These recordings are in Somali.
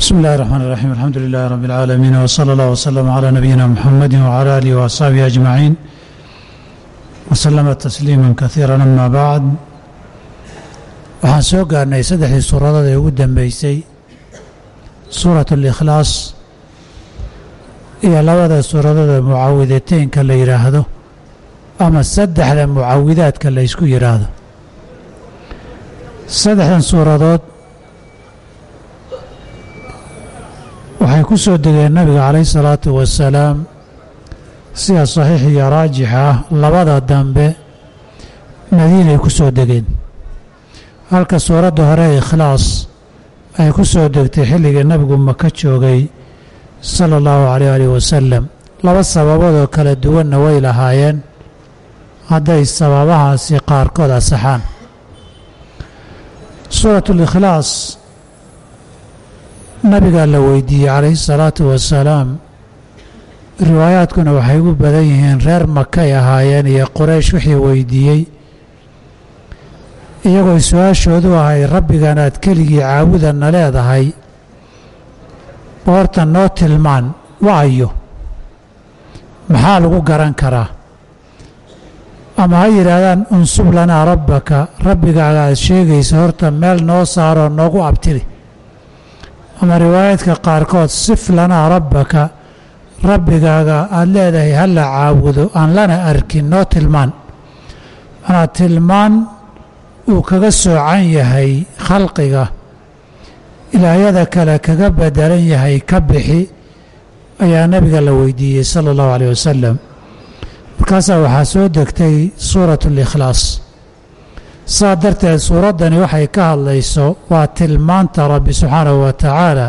بسم الله الرحمن الرحيم الحمد لله رب العالمين وصلى الله وسلم على نبينا محمد وعلى آله وأصحابه أجمعين وسلم تسليما كثيرا أما بعد waxaan soo gaarnay saddexdii suuradood ee ugu dambeysay suurat اlikhlaas iyo labada suuradood ee mucaawidateynka la yidhaahdo ama saddexda mucaawidaadka la ysku yidhaahdo saddexdan suuradood waxay ku soo degeen nabiga calayh salaatu wasalaam sida saxiix iyo raajixa ah labada dambe madiinay ku soo degeen. Halka suuradda hore ikhlaas ay ku soo degtay xilligii nabigu maka joogay sala allahu calayh alih wasalam laba sababoodoo kala duwanna way lahaayeen. Hadday sababahaasi qaarkood asaxaan. Suuratulikhlaas nabigaa la weydiiyey calayhi salaatu wasalaam riwaayaadkuna waxay ugu badan yihiin reer makay ahaayeen iyo qoraysh wixii weydiiyey. Iyagoo su'aashoodu ahay rabbigan aad keligii caabudanna leedahay boorta noo tilmaan waayo maxaa lagu garan karaa? Ama ha yidhaahdaan unsub lanaa rabbaka rabbigaaga aad sheegaysa horta meel noo saaroo noogu abtiri ama riwaayaadka qaarkood sif lanaa rabbaka rabbigaaga aad leedahay ha la caabudo aan lana arkin noo tilmaan. Manaa tilmaan uu kaga soocan yahay khalqiga ilaahyada kale kaga bedelan yahay ka bixi ayaa nabiga la weydiiyey sala allahu caleyh wasalam markaasaa waxaa soo degtay suuratu likhlaas saa darteed suuraddani waxay ka hadlayso waa tilmaanta rabbi subxaanahu wa tacaala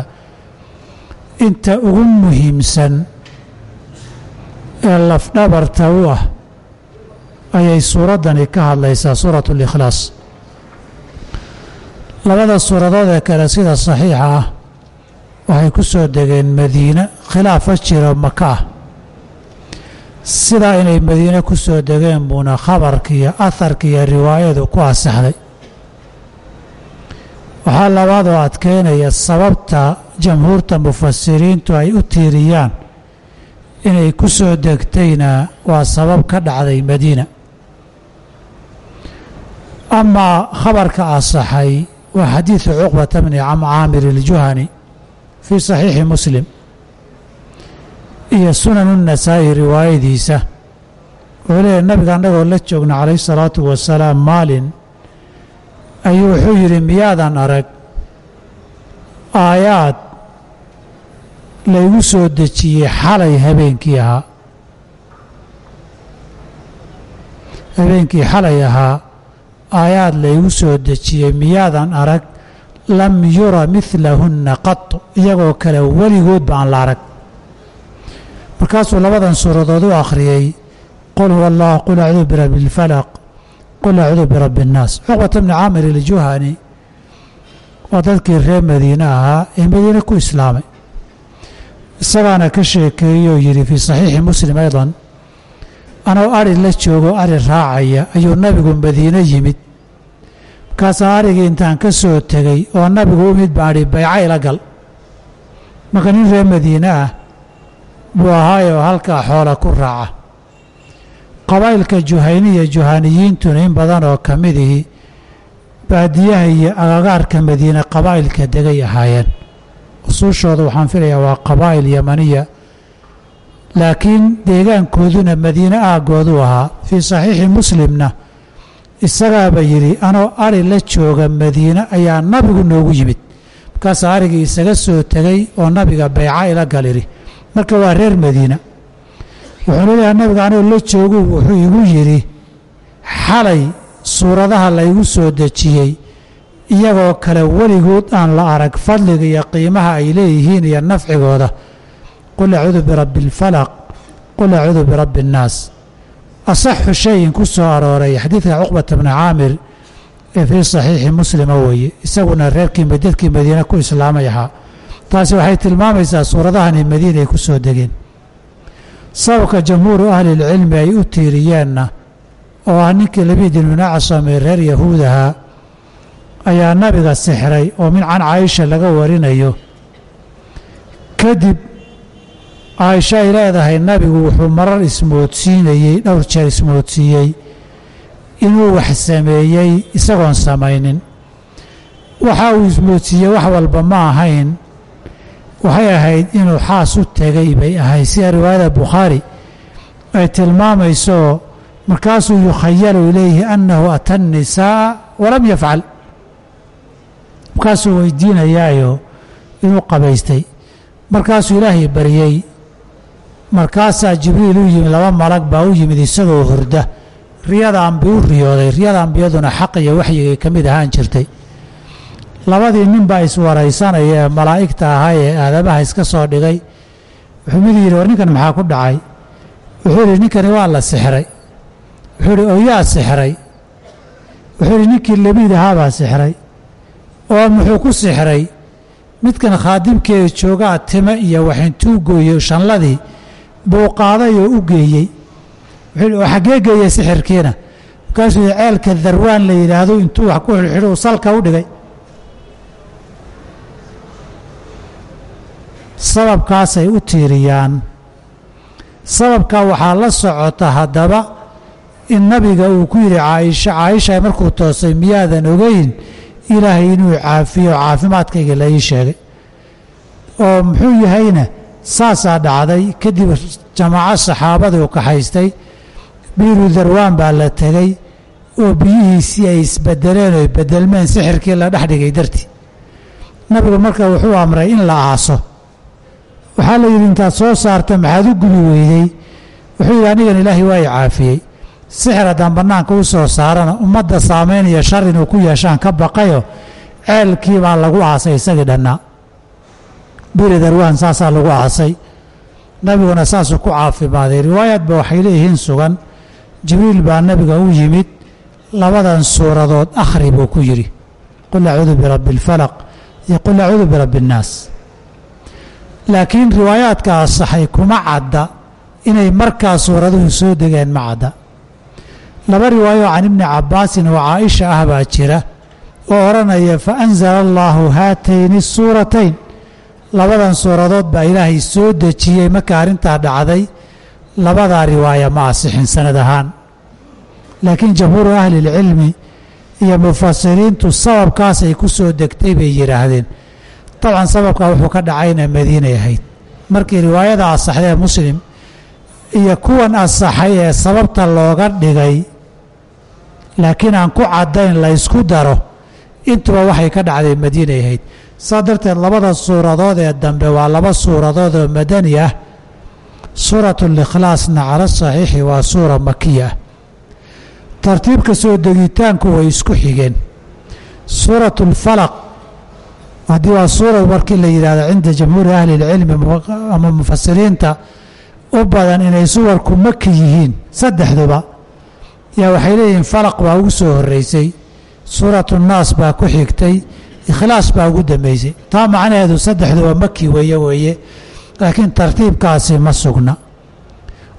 inta ugu muhiimsan ee lafdhabarta u ah ayay suuraddani ka hadlaysaa suuratu likhlaas labada suuradood ee kale sida saxiixa ah waxay ku soo degeen madiine khilaafa jiro maka ah sidaa inay madiine ku soo degeen buuna khabarka iyo aharka iyo riwaayadu ku asaxday waxaa labaadoo adkeynaya sababta jamhuurta mufasiriintu ay u tiiriyaan inay ku soo degtayna waa sabab ka dhacday madiina amaa khabarka asaxay waa xadiidu cuqbata bni caamir iljuhani fii saxiixi muslim iyo sunanu nasaa'i riwaayadiisa. Wuxuu leeyahy nabiga annagoo la joogna calayhi salaatu wasalaam maalin ayuu wuxuu yidhi miyaadan arag aayaad laygu soo dejiyey xalay habeenkii ahaa. Habeenkii xalay ahaa aayaad laygu soo dejiyey miyaadan arag lam yura midlahunna qat iyagoo kale weligood ba aan la arag markaasuu labadan suuradood u akhriyey qul huwa allah qul acuudu birabbi اlfalaq qul acuudu birabbi اnnaas cuqbata bni caamir iljuhani waa dadkii reer madiine ahaa ee madiine ku islaamay. Isagaana ka sheekeeyey oo yidhi fii saxiixi muslim aydan anoo ari la joogo ari raacaya ayuu nabigu madiine yimid. Markaasaa arigii intaan ka soo tegey oo nabigu u baan idhi bayca ila gal. Marka nin reer madiine ah buu ahaayoo halkaa xoola ku raaca. Qabaa'ilka juhayniya juhaniyiintuna in badan oo ka midihii baadiyaha iyo agagaarka madiine qabaa'ilka degay ahaayeen. Usuushooda waxaan filayaa waa qabaa'il yamaniya laakiin deegaankooduna madiine aaggooduu ahaa. Fii saxiixi muslimna isagaaba yidhi anoo ari la jooga madiine ayaa nabigu noogu yimid. Markaasaa arigii isaga soo tegey oo nabiga bayca ila galidhi marka waa reer madiina. Wuxuu leeyahay nabiga anoo la joogu wuxuu igu yidhi xalay suuradaha laygu soo dejiyey iyagoo kale weligood aan la arag fadliga iyo qiimaha ay leeyihiin iyo nafcigooda. Qul acuudu birabbi اlfalaq qul acuudu birabbi اnnaas asaxu shayin ku soo arooray xadiidka cuqbata bni caamir ee fii saxiixi muslima weeye isaguna reerkii dadkii madiine ku islaamay ahaa taasi waxay tilmaamaysaa suuradahani madiina ay ku soo degeen. Sababka jamhuuru ahlilcilmi ay u tiiriyeenna oo ah ninkii labiid ibnu acsam ee reer yahuudaha ayaa nabiga sixray oo min can caaisha laga warinayo. Kadib caaisha ay leedahay nabigu wuxuu marar ismoodsiinayey dhowr jeer ismoodsiiyey inuu wax sameeyey isagoon samaynin. Waxa uu ismoodsiiyey wax walba ma ahayn waxay ahayd inuu xaas u tegay bay ahayd. Sida riwaayada bukhaari ay tilmaamayso markaasuu yukhayalu ilayhi annahu ata nisaa walam yafcal. Markaasuu weydiinayaayo inuu qabaystay. Markaasuu ilaahay baryey markaasaa jibriil u yimid laba malag baa u yimid isagoo horda riyada ambi u riyooday. Riyada ambiyaduna xaq iyo waxyigay ka mid ahaan jirtay labadii nin baa iswaraysanaya malaa'igta ahaa ee aadamaha iska soo dhigay. Wuxuu mid yidhi war ninkan maxaa ku dhacay? Wuxuu yidhi ninkani waa la sixray. Wuxuu yidhi oyaa sixray. Wuxuu yidhi ninkii labiid ahaabaa sixray. Oo muxuu ku sixray? Midkan khaadimkeeda joogaa time iyo waxintuu gooyey shanladii buu qaaday oo u geeyey. Wuxuu oo xaggee geeyey sixirkiina. Markaasuu ceelka darwaan la yidhaahdo intuu wax ku xidhxidhuu salka u dhigay sababkaasay u tiiriyaan. Sababkaa waxaa la socota haddaba in nabiga uu ku yidhi caaisha caaisha markuu toosay miyaadan ogeyn? Ilaahay inuu caafiyo caafimaadkayga la ii sheegay. Oo muxuu yahayna saasaa dhacday kadib jamaaco saxaabaduu kaxaystay biiru darwaan baa la tegey oo biyihiisii ay isbedeleen oo bedelmeen sixirkii la dhex dhigay dartii. Nabigu marka wuxuu amray in la aaso waxaa la yidhi intaad soo saarta maxaad u gubi weydey wuxuu yidhi anigan ilaahay waa i caafiyey. Sixir haddaan bannaanka u soo saarana ummadda saamaynaya shar inuu ku yeeshaan ka baqayo ceelkii baa lagu aasay isagii dhannaa biri darwaan saasaa lagu aasay nabiguna saasuu ku caafimaaday riwaayaadba waxay leeyihiin sugan. Jibriil baa nabiga u yimid labadan suuradood akhri buu ku yidhi. Qul acuudu birabbi اlfalaq iyo qul acuudu birabbi اnnaas laakiin riwaayaadka asaxay kuma cadda inay markaa suuraduhu soo degeen ma cadda. Laba riwaayo can ibni cabbaasin oo caaisha ah baa jira oo odhanaya fa anzala allaahu haatayni suuratayn. Labadan suuradood baa ilaahay soo dejiyey marka arrintaa dhacday. Labadaa riwaaya ma asixin sanad ahaan. Laakiin jamhuuru ahlilcilmi iyo mufasiriintu sababkaasay ku soo degtay bay yidhaahdeen dabcan sababkaa wuxuu ka dhacayna madiinay ahayd. Markii riwaayada asaxdee muslim iyo kuwan asaxay ee sababta looga dhigay laakiin aan ku caddayn la ysku daro intuba waxay ka dhacday madiinay ahayd. Saa darteed labada suuradood ee dambe waa laba suuradood oo madani ah. Suuratu likhlaasna cala saxiixi waa suura makiya ah tartiibka soo degitaanku way isku xigeen. Suuratu lfalaq haddii waa suura markii la yidhahdo cinda jamhuuri ahli اlcilmi ama mufasiriinta u badan inay suwarku maki yihiin saddexduba. Yaa waxay leeyihiin falaq baa ugu soo horeysay suuratu nnaas baa ku xigtay ikhlaas baa ugu dambeysay. Taa macnaheedu saddexduba maki weeye weeye laakiin tartiibkaasi ma sugna.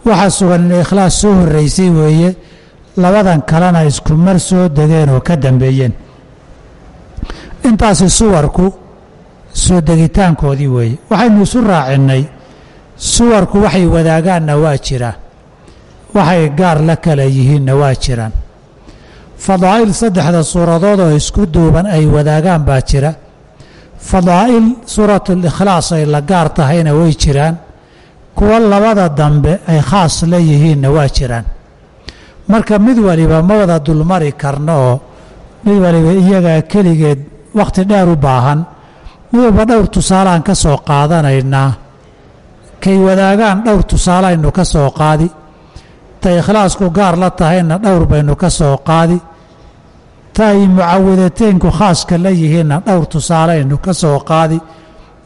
Waxaa sugan inay ikhlaas soo horeysay weeye labadan kalena isku mar soo degeen oo ka dambeeyeen intaasi suwarku soo degitaankoodii weeye waxaynu isu raacinnay suwarku waxay wadaagaanna waa jiraan waxay gaar la kala yihiinna waa jiraan fadaa'il saddexda suuradood oo isku duuban ay wadaagaan baa jira. Fadaa'il suuratulikhlaas ay la gaar tahayna way jiraan. Kuwa labada dambe ay khaas la yihiinna waa jiraan. Marka mid waliba ma wada dulmari karno oo mid waliba iyagaa keligeed wakhti dheer u baahan. Mid walba dhowr tusaaleaan ka soo qaadanaynaa. Kay wadaagaan dhowr tusaale aynu ka soo qaadi. Tay ikhlaasku gaar la tahayna dhowr baynu ka soo qaadi. Ta ay mucawadateynku khaaska la yihiinna dhowr tusaale aynu ka soo qaadi.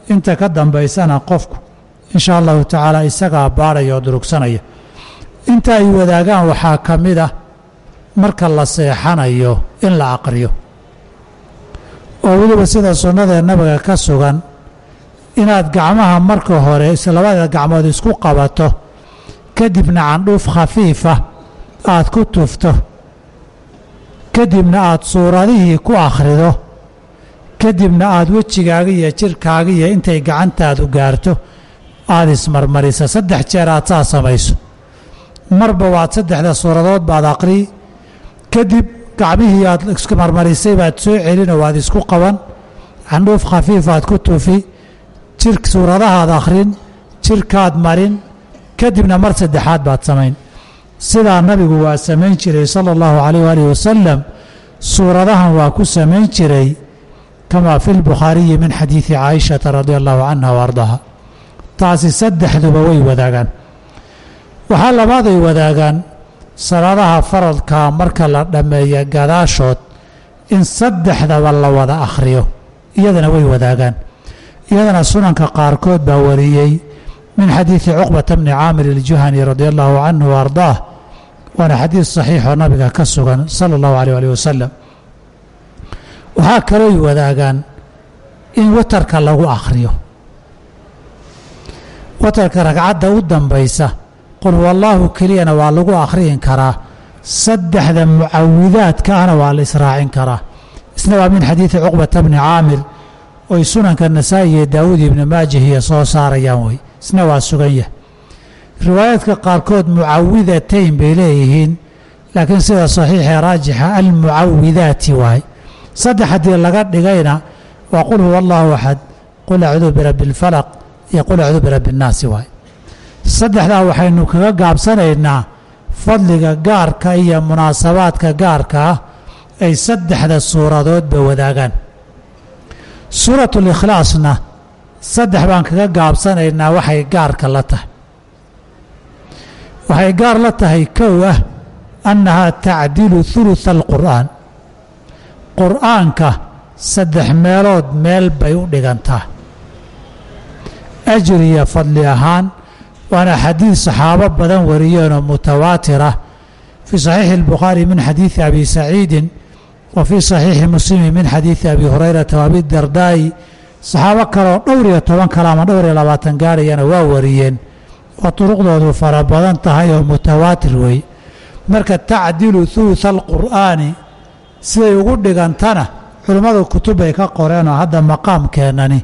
Inta ka dambaysana qofku inshaa allahu tacaala isagaa baadhaya oo durugsanaya. Inta ay wadaagaan waxaa ka mid ah marka la seexanayo in la aqriyo oo weliba sida sunnadee nabiga ka sugan inaad gacmaha marka hore labada gacmood isku qabato kadibna candhuuf khafiifa aad ku tufto kadibna aad suuradihii ku akhrido kadibna aada wejigaaga iyo jirkaaga iyo intay gacantaadu gaarto aada ismarmarisa. Saddex jeer aad saa samayso. Marba waad saddexda suuradood baad aqrii kadib gacmihii aad ismarmarisay baad soo celin oo waad isku qaban. Candhuuf khafiifaad ku tuufi jir suuradahaad akhrin jirkaad marin kadibna mar saddexaad baad samayn. Sidaa nabigu waa samayn jiray sala allahu calayh waalihi wasalam suuradahan waa ku samayn jiray kamaa fi lbukhaariyi min xadiidi caaishata radia allahu canha wa taasi saddexduba way wadaagaan. Waxaa labaad ay wadaagaan salaadaha faradkaa marka la dhammeeya gadaashood in saddexdaba la wada akhriyo iyadana way wadaagaan. Iyadana sunanka qaarkood baa wariyey min xadiidi cuqbata bni caamir iljuhani radia allahu canhu wa ardaah waana xadiid saxiixoo nabiga ka sugan sala allahu aleyh alih wasalam waxaa kalooy wadaagaan in watarka lagu akhriyo. Watarka ragcadda u dambaysa qul wallaahu keliyana waa lagu akhriyin karaa. Saddexda mucawidaadka ahna waa la israacin karaa. Isna waa min xadiidi cuqbata bni caamir oy sunanka nasaa'i iyo daawuud ibni maajah iyo soo saarayaan wey isna waa sugan yah riwaayaadka qaarkood mucawidatayn bay leeyihiin laakiin sida saxiixee raajixa almucawidaati waay. Saddex haddii laga dhigayna waa qul huwa allahu axad qul acuudu birabbi اlfalaq iyo qul acuudu birabbi اnnaasi waay saddexdaa waxaynu kaga gaabsanaynaa fadliga gaarka iyo munaasabaadka gaarka ah ay saddexda suuradoodba wadaagaan. Suuratu likhlaasna saddex baan kaga gaabsanaynaa waxay gaarka la tahay. Waxay gaar la tahay kow ah annahaa tacdilu huluثa alqur'aan. Qur'aanka saddex meelood meel bay u dhigantaa. Ajir iyo fadli ahaan waana xadiid saxaabo badan wariyeenoo mutawaatir ah fii saxiixi اlbukhaari min xadiidi abi saciidin wa fii saxiixi muslimi min xadiidi abi hurayrata wa abidardaa'i saxaabo kaleoo dhowr iyo toban kale ama dhowr iyo labaatan gaarayana waa wariyeen. Oo duruqdoodu fara badan tahay oo mutawaatir weeye marka tacdilu huluثa alqur'aani siday ugu dhigantana culimmadu kutubbay ka qoreenoo hadda maqaamkeennani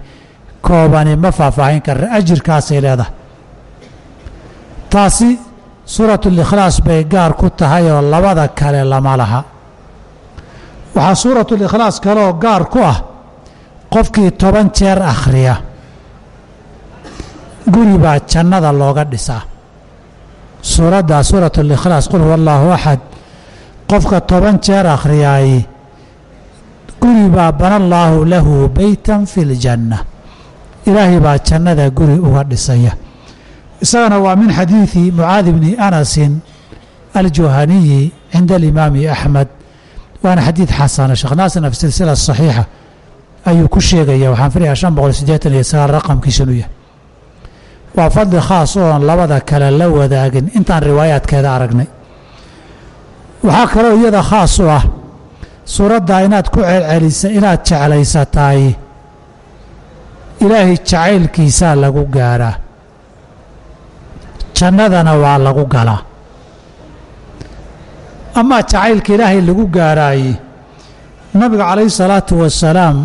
koobani ma faahfaahin karra ajirkaasay leedahay taasi suuratu likhlaas bay gaar ku tahay oo labada kale lama laha. Waxaa suuratu likhlaas kaleoo gaar ku ah qofkii toban jeer akhriya. Guri baa jannada looga dhisaa. Suuraddaa suuratu likhlaas qul huwa allaahu axad. Qofka toban jeer akhriyaay guri baa bana allaahu lahu beytan fi ljanna ilaahay baa jannada guri uga dhisaya isagana waa min xadiidi mucaadi bni anasin aljuhaniyi cinda alimaami axmed waana xadiid xasana sheekh naasirna fi silsila saxiixa ayuu ku sheegaya waxaan filayaa shan boqol siddeetan iyo sagaal raqamkiisanu yahay. Waa fadli khaas oon labada kale la wadaagin intaan riwaayaadkeeda aragnay. Waxaa kaloo iyada khaas u ah suuraddaa inaad ku celcelisa inaad jeclaysataay ilaahay jacaylkiisaa lagu gaaraa jannadana waa lagu galaa amaa jacaylka ilaahay lagu gaaraaye nabiga calayhi salaatu wasalaam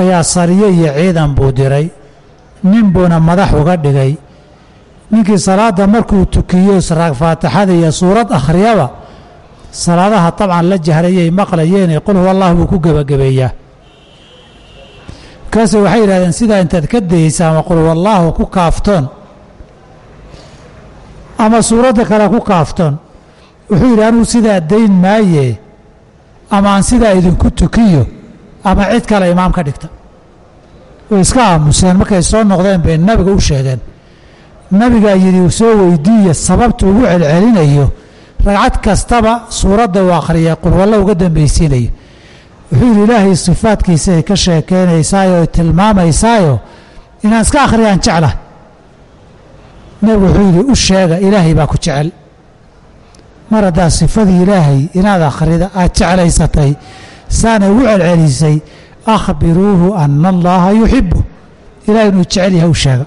ayaa sariye iyo ciidan buu diray. Nin buuna madax uga dhigay. Ninkii salaadda markuu tukiyo faatixada iyo suurad akhriyaba salaadaha dabcan la jahrayay maqlayeene qul huwa allah buu ku gebagabeeyaa markaase waxay yidhahdeen sidaa intaad ka dayeysa ama qul huwa allaahu ku kaaftoon ama suuradda kale ku kaaftoon wuxuu yidhi anugu sidaa dayn maaye ama aan sidaa idinku tukiyo ama cid kale imaam ka dhigta. Way iska aamuseen markay soo noqdeen bay nabiga u sheegeen. Nabigaa yidhi soo weydiiya sababta ugu celcelinayo ragcad kastaba suuradda uu akhriya qulwallo uga dambaysiinayo. Wuxuu yidhi ilaahay sifaadkiisaay ka sheekeynaysaayo oy tilmaamaysaayo inaan iska akhriyaan jeclahay nabigu wuxuu yidhi u sheega ilaahay baa ku jecel. Mar haddaa sifadii ilaahay inaad akhrida aad jeclaysatay saana ugu celcelisay akhbiruuhu ana allaha yuxibu ilahay inuu jecel yahay u sheega.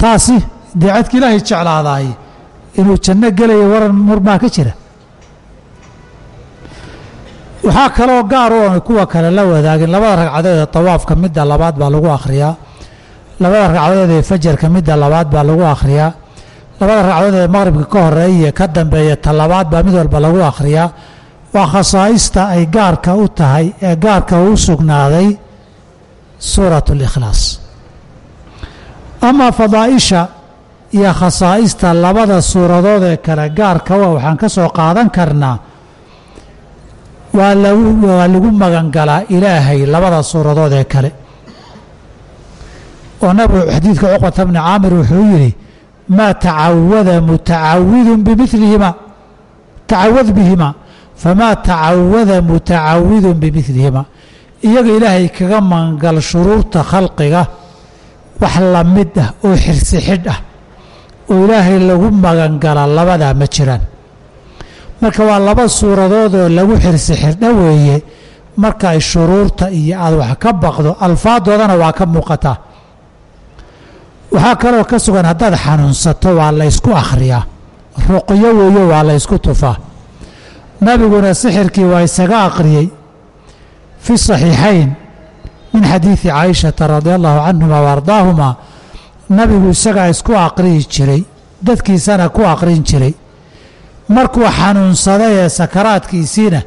Taasi dee ilaahay jeclaadaay inuu janno gelayo waran murmaa ka jira. Waxaa kaloo gaar oon kuwa kale la wadaagin labada ragcadood ee tawaafka midda labaad baa lagu akhriyaa labada ragcadood ee fajarka midda labaad baa lagu akhriyaa. Labada ragcadood ee maqribka ka horreeya ka dambeeya ta labaad baa mid walba lagu akhriyaa. Waa khasaa'ista ay gaarka u tahay ee gaarka u sugnaaday suurat اlikhlaas amaa fadaa'isha iyo khasaa'ista labada suuradood ee kale gaarka wa waxaan ka soo qaadan karnaa. Waa lagu waa lagu magangalaa ilaahay labada suuradood ee kale oo nabigu xadiidka cuqbata bni caamir wuxuu yidhi maa tacawada mutacawidun bimilihima tacawad bihima. Famaa tacawada mutacawidun bimilihima iyaga ilaahay kaga magangal shuruurta khalqiga wax la mid ah oo xirsi xidh ah oo ilaahay lagu magangala labadaa ma jiraan. Marka waa laba suuradood oo lagu xirsi xidho weeye marka ay shuruurta iyo aad wax ka baqdo alfaadoodana waa ka muuqataa waxaa kaloo ka sugan haddaad xanuunsato waa la ysku akhriyaa. Ruqyo weeye waa la ysku tufaa. Nabiguna sixirkii waa isaga aqriyey fi saxiixayn min xadiidi caaishata radi allahu canhuma wa nabigu isagaa isku aqriyi jiray dadkiisana ku aqrin jiray. Markuu xanuunsaday ee sakaraadkiisiina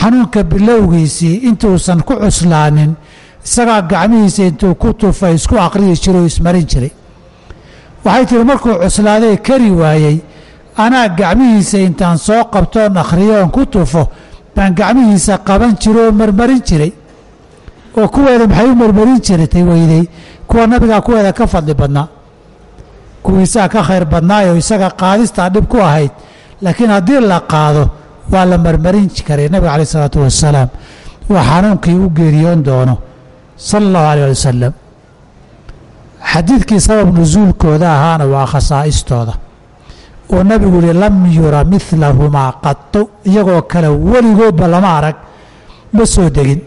xanuunka bilowgiisii intuusan ku cuslaanin isagaa gacmihiisa intuu ku tufay isku aqriyi jiray ismarin jiray. Waxay tihi markuu cuslaaday kari waayey. Anaa gacmihiisa intaan soo qabtoon akhriyo oon ku tufo baan gacmihiisa qaban jiray oo marmarin jiray. Oo kuweeda maxay u marmarin jiratay weyday? Kuwa nabigaa kuweeda ka fadli badnaa. Kuwiisaa ka khayr badnaayoo isaga qaadistaa dhib ku ahayd. Laakiin haddii la qaado waa la marmarin karay nabiga caleyh isalaatu wasalaam. Waa xanuunkii u geeriyoon doono sala allahu aleyh ali wasalam xadiidkii sabab nusuulkooda ahaana waa khasaa'istooda. Oo nabigu yihi lam yura midlahumaa qatu iyagoo kale weligoodba lama arag ma soo degin.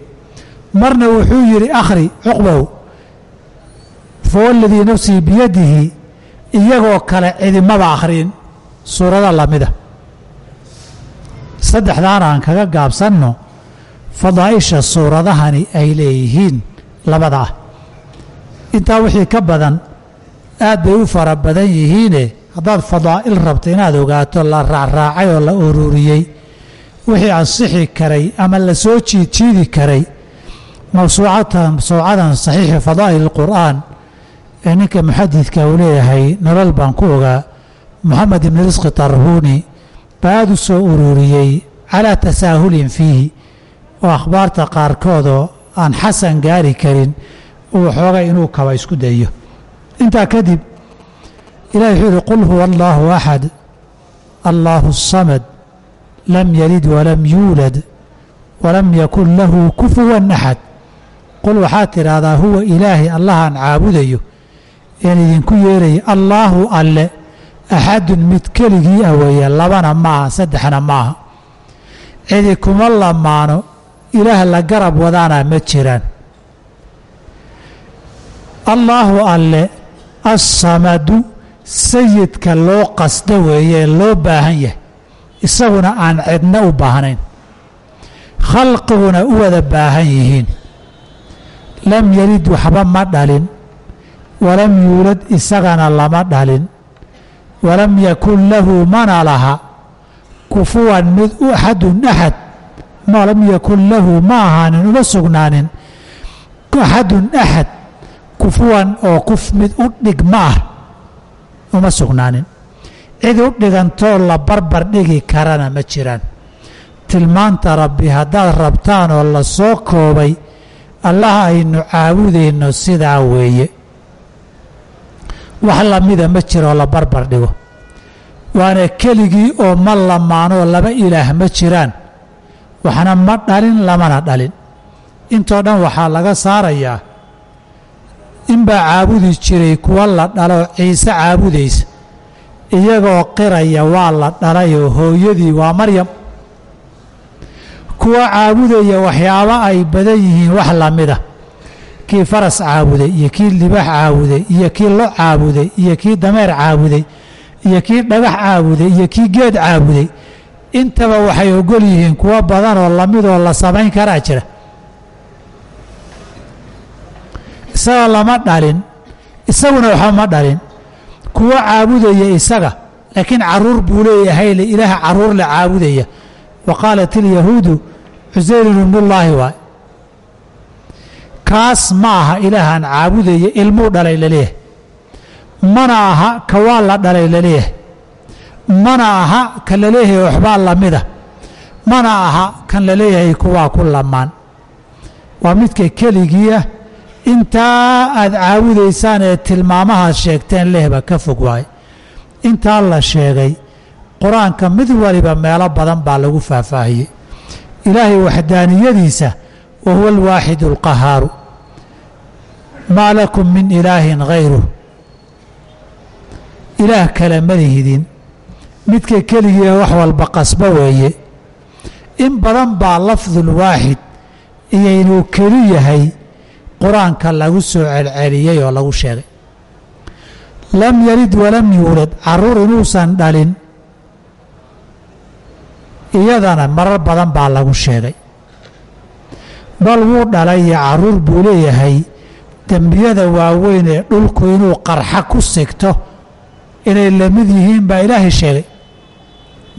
Marna wuxuu yidhi akhri cuqbow fawaladii nafsii biyadihi iyagoo kale cidimaba akhriin suurada lamida saddexdaana aan kaga gaabsanno fadaa'isha suuradahani ay leeyihiin labada ah intaa wixii ka badan aad bay u fara badan yihiine haddaad fadaa'il rabto inaad ogaato la raacraacay oo la ururiyey wixii ansixi karay ama la soo jiidjiidi karay mawsuucadan saxiixi fadaa'il اlqur'aan ee ninka muxadidka uu leeyahay nolol baan ku ogaa moxamed ibni risqi tarhuuni baa aada u soo ururiyey calaa tasaahulin fiihi oo akhbaarta qaarkoodoo aan xasan gaari karin uu waxoogay inuu kaba isku dayo intaa kadib ilahi wuxuu yihi qul huwa allaahu axad allaahu الsamad lam yalid walam yuulad walam yakun lahu kufuwan axad qul waxaad tidhaahdaa huwa ilaahay allahaan caabudayo een idinku yeeraya allaahu alle axadun mid keligii ah weeye labana maaha saddexna maaha. Cidi kuma lamaano ilaah la garab wadaana ma jiraan. Allaahu alle assamadu sayidka loo qasdo weeye ee loo baahan yahay isaguna aan cidna u baahnayn khalqiguna u wada baahan yihiin. Lam yelid waxba ma dhalin walam yuulad isagana lama dhalin walam yakun lahu mana laha kufuwan mid axadun axad ma lam yakun lahu ma ahaanin uma sugnaanin. Axadun axad kufuwan oo kuf mid u dhig ma ah uma sugnaanin. Cid u dhigantoo la barbar dhigi karana ma jiraan. Tilmaanta rabbi haddaad rabtaan oo la koobay allaha aynu caabudayno sidaa weeye. Wax lamida ma jiroo la barbar dhigo. Waana keligii oo ma lamaanoo laba ilaah ma jiraan waxna ma dhalin lamana dhalin. Intoo dhan waxaa laga saarayaa inbaa caabudi jiray kuwa la dhalo ciise caabudaysa iyagoo qiraya waa la dhalayoo hooyadii waa maryam. Kuwa caabudaya waxyaabo ay badan yihiin wax lamida kii faras caabuday iyo kii libax caabuday iyo kii lo caabuday iyo kii dameer caabuday iyo kii dhagax caabuday iyo kii geed caabuday intaba waxay ogol yihiin kuwo badan oo lamidoo la samayn karaa jira. Isaga lama dhalin isaguna waxba ma dhalin. Kuwo caabudaya isaga laakiin carruur buu leeyahay ilaah carruur la caabudaya. Wa qaalat ilyahuudu cusayrun ibnullaahi waay kaas ma aha ilaahaan caabudaya ilmuu dhalay la leeyahay mana aha ka waa la dhalay la leeyahay mana aha kan la leeyahay waxbaa lamida mana aha kan la leeyahay kuwaa ku lamaan. Waa midka keligiiah intaa aad caabudaysaan ee tilmaamahaad sheegteen lehba ka fog waaye intaa la sheegay qur'aanka mid waliba meelo badan baa lagu faahfaahiyey. Ilaahay waxdaaniyadiisa wa huwa alwaaxidu alqahaaru maa lakum min ilaahin hayruh ilaah kale ma lihidin midka keligiia wax walba qasbo weeye. In badan baa lafdulwaaxid iyo inuu keli yahay qur'aanka lagu soo celceliyey oo lagu sheegay. Lam yalid walam yuulad carruur inuusan dhalin iyadana marar badan baa lagu sheegay. Bal wuu dhalay iyo carruur buu leeyahay dembiyada waaweyn ee dhulku inuu qarxa ku sigto inay la mid yihiin baa ilaahay sheegay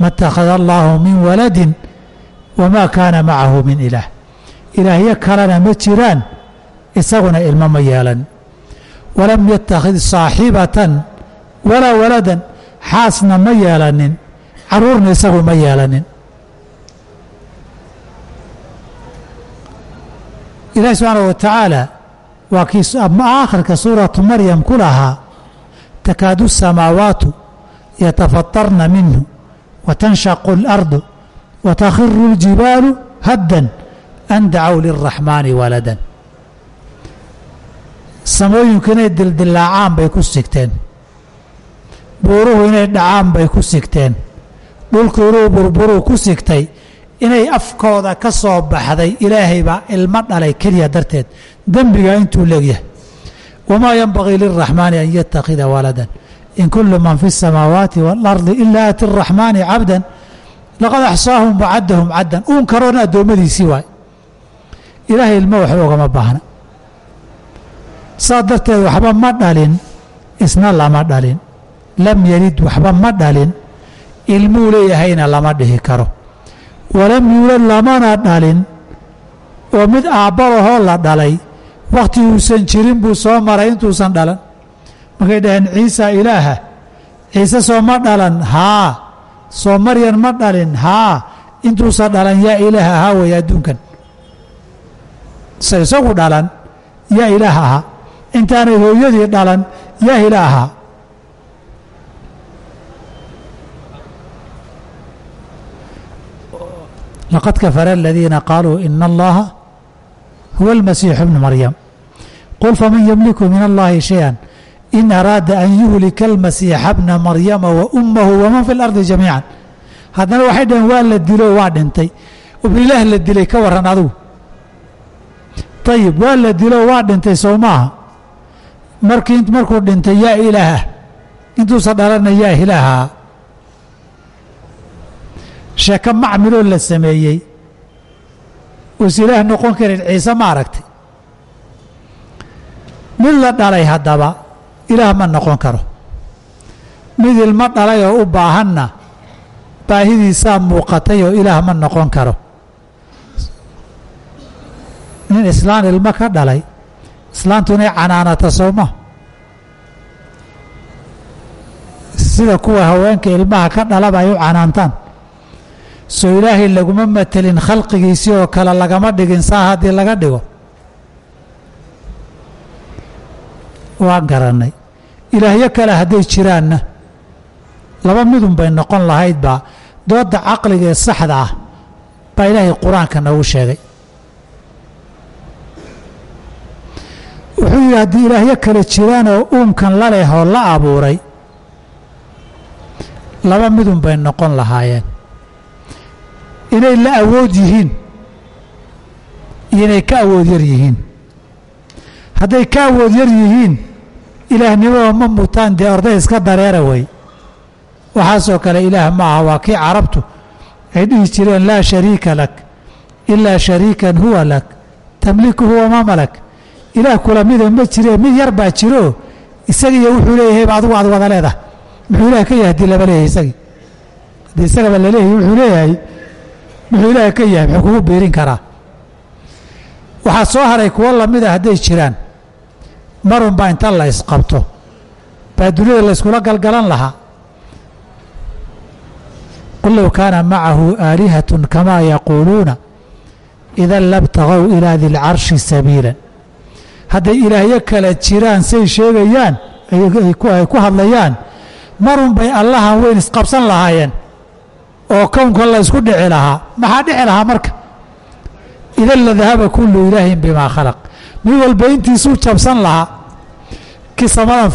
ma اtakhada allaahu min waladin wamaa kaana macahu min ilaah ilaahyo kalena ma jiraan isaguna ilmo ma yeelan walam yattakhid saaxibatan walaa waladan xaasna ma yeelanin caruurna isagu ma yeelanin ilahi subxaana wa tacaala waa kii aakhirka suuratu maryam ku lahaa takaadu samaawaatu yatafatarna minhu watanshaqu اlardu watakhiru اljibaalu haddan an dacow lilraxmaani waladan samooyinku inay dildilaacaan bay ku sigteen buuruhu inay dhacaan bay ku sigteen dhulku inuu burburuu ku sigtay inay afkooda ka soo baxday ilaahay baa ilmo dhalay keliya darteed dembiga intuu leegyahay wamaa yanbagii lilraxmaani an yattakhida waladan in kullu man fi الsamaawaati wاlardi ila aati الraxmaani cabdan laqad axsaahum wacaddahum caddan uun karoona addoommadiisii waay ilaahay ilmo waxba ogama baahna saa darteed waxba ma dhalin isna lama dhalin lam yelid waxba ma dhalin ilmuu leeyahayna lama dhihi karo walam yuulad lamana dhalin oo mid aabbalahoo la dhalay wakhti uusan jirin buu soo maray intuusan dhalan markay dhaheen ciisa ilaaha ciise soo ma dhalan haa soo maryan ma dhalin haa intuusan dhalan yaa ilaah ahaa weeye adduunkan. Se isagu dhalan yaa ilaah ahaa. Intaanay hooyadii dhalan yaa ila ahaa. Laqad kafara aladiina qaaluu ina allaha huwa اlmasiixu bnu maryam. Qul faman ymliku min allahi shayئa in araada an yuhlika اlmasiixa bna maryama wa ummahu waman fi اlardi jamiica haddana waxay dhaheen waa la dilo waa dhintay iblilaah la dilay ka waran adugu ayib waa la dilo waa dhintay maaha markii markuu dhintay yaa ilaah intuusan dhalana yaa ilaaha sheeko macmiloo la sameeyey uus ilaah noqon karin ciise ma aragtay mid la dhalay haddaba ilaah ma noqon karo. Mid ilmo dhalay oo u baahanna baahidiisaa muuqatay oo ilaah ma noqon karo. Nin islaan ilmo ka dhalay islaantu inay canaanata sooma sida kuwa haweenka ilmaha ka dhalaba ay u canaantaan. Soo ilaahay laguma matelin khalqigiisii oo kale lagama dhigin saa haddii laga dhigo. Waan garannay ilaahyo kale hadday jiraanna. Laba midun bay noqon lahaydbaa doodda caqliga ee saxda ah baa ilaahay qur'aanka noogu sheegay. Wuxuu yidhi haddii ilaahyo kale jiraanoo uunkan la leh oo la abuuray laba midun bay noqon lahaayeen. Inay la awood yihiin iyo inay ka awood yar yihiin. Hadday ka awood yar yihiin ilaahnimada ma mutaan dee orday iska dareera wey waxaasoo kale ilaah ma aha waa kii carabtu. Ay dhihi jireen laa shariika lak. Ilaa shariikan huwa lak. Tamlikuhu wamaa malak. Ilaah kula mida ma jire mid yar baa jiro. Isagiiyo wuxuu leeyahay ba adigu aad wada leedahay. Muxuu ilaah ka yahay haddii laba leeyahay isagii? Haddii isagaba la leeyahay wuxuu leeyahay? Muxuu ilaah ka yahay muxuu kugu biirin karaa? Waxaa soo haray kuwo lamida hadday jiraan marunbaa inta la isqabto. Baa duniyada layskula galgalan lahaa. Qul low kaana macahu aalihatun kamaa yaquuluuna idan labtagaw ilaa dilcarshi sabiila. Hadday ilaahyo kale jiraan say sheegayaan ay ku hadlayaan marun bay allahan weyn isqabsan lahaayeen. Oo kownka la ysku dhici lahaa. Maxaa dhici lahaa marka? Idan la dahaba kullu ilaahin bimaa khalaq mid walba intiisuu jabsan lahaa ki samadan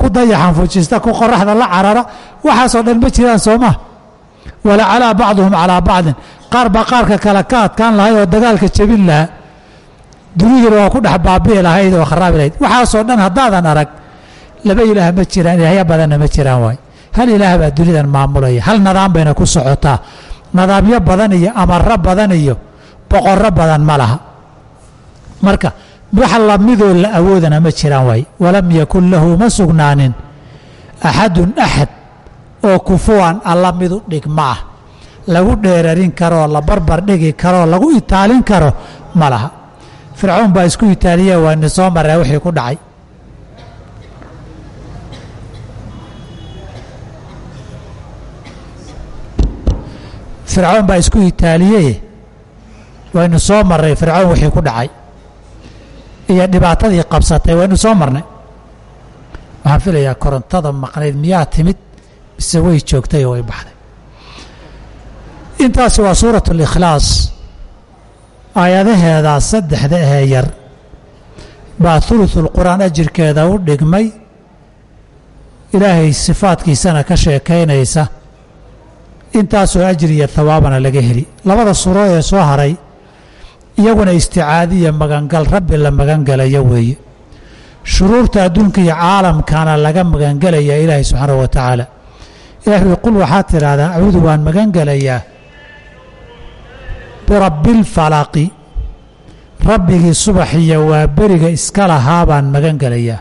ku dayaxan fujista ku qoraxda la carara waxaasoo dhan ma jiraan soo maa wala calaa bacduhum calaa bacdin. Qaar baa qaarka kale ka adkaan lahay oo dagaalka jebin lahaa. Duniduna waa ku dhex baabi'i lahayd oo kharaabi lahayd. Waxaasoo dhan haddaadan arag laba ilaah ma jiraan ilaahya badanna ma jiraan waay. Hal ilaah baa dunidan maamulaya. Hal nadaam bayna ku socotaa. Nadaamyo badan iyo amaro badan iyo boqorro badan ma laha. Marka wax lamidoo la awoodana ma jiraan waay. Walam yakun lahu ma sugnaanin axadun axad oo kufuwan alla midu dhigma ah. Lagu dheerarin karoo la barbar dhigi karoo lagu itaalin karo ma laha. Fircoon baa isku itaaliye waa ni soo maree wixii ku dhacay. Fircoon baa isku itaaliyeye waynu soo marray fircoon wixii ku dhacay iyo dhibaatadii qabsatay waynu soo marnay. Waxaan filayaa korontada maqnayd miyaa timid mise way joogtay oo way baxday. Intaasi waa suurat اlikhlaas aayadaheedaa saddexda ahee yar baa huluثulqur'aan ajirkeeda u dhigmay. Ilaahay sifaadkiisana ka sheekaynaysa. Intaasoo ajri iyo hawaabana laga heli. Labada suuro ee soo haray iyaguna isticaadiya magangal rabbi la magangalayo weeye. Shuruurta adduunka iyo caalamkana laga magangelaya ilaahay subxaanahu wa tacaala. Ilahi ui qul waxaad tidhaahdaa acuudu waan magangelayaa birabbi اlfalaqi rabbigii subaxiyo waa beriga iska lahaa baan magangelayaa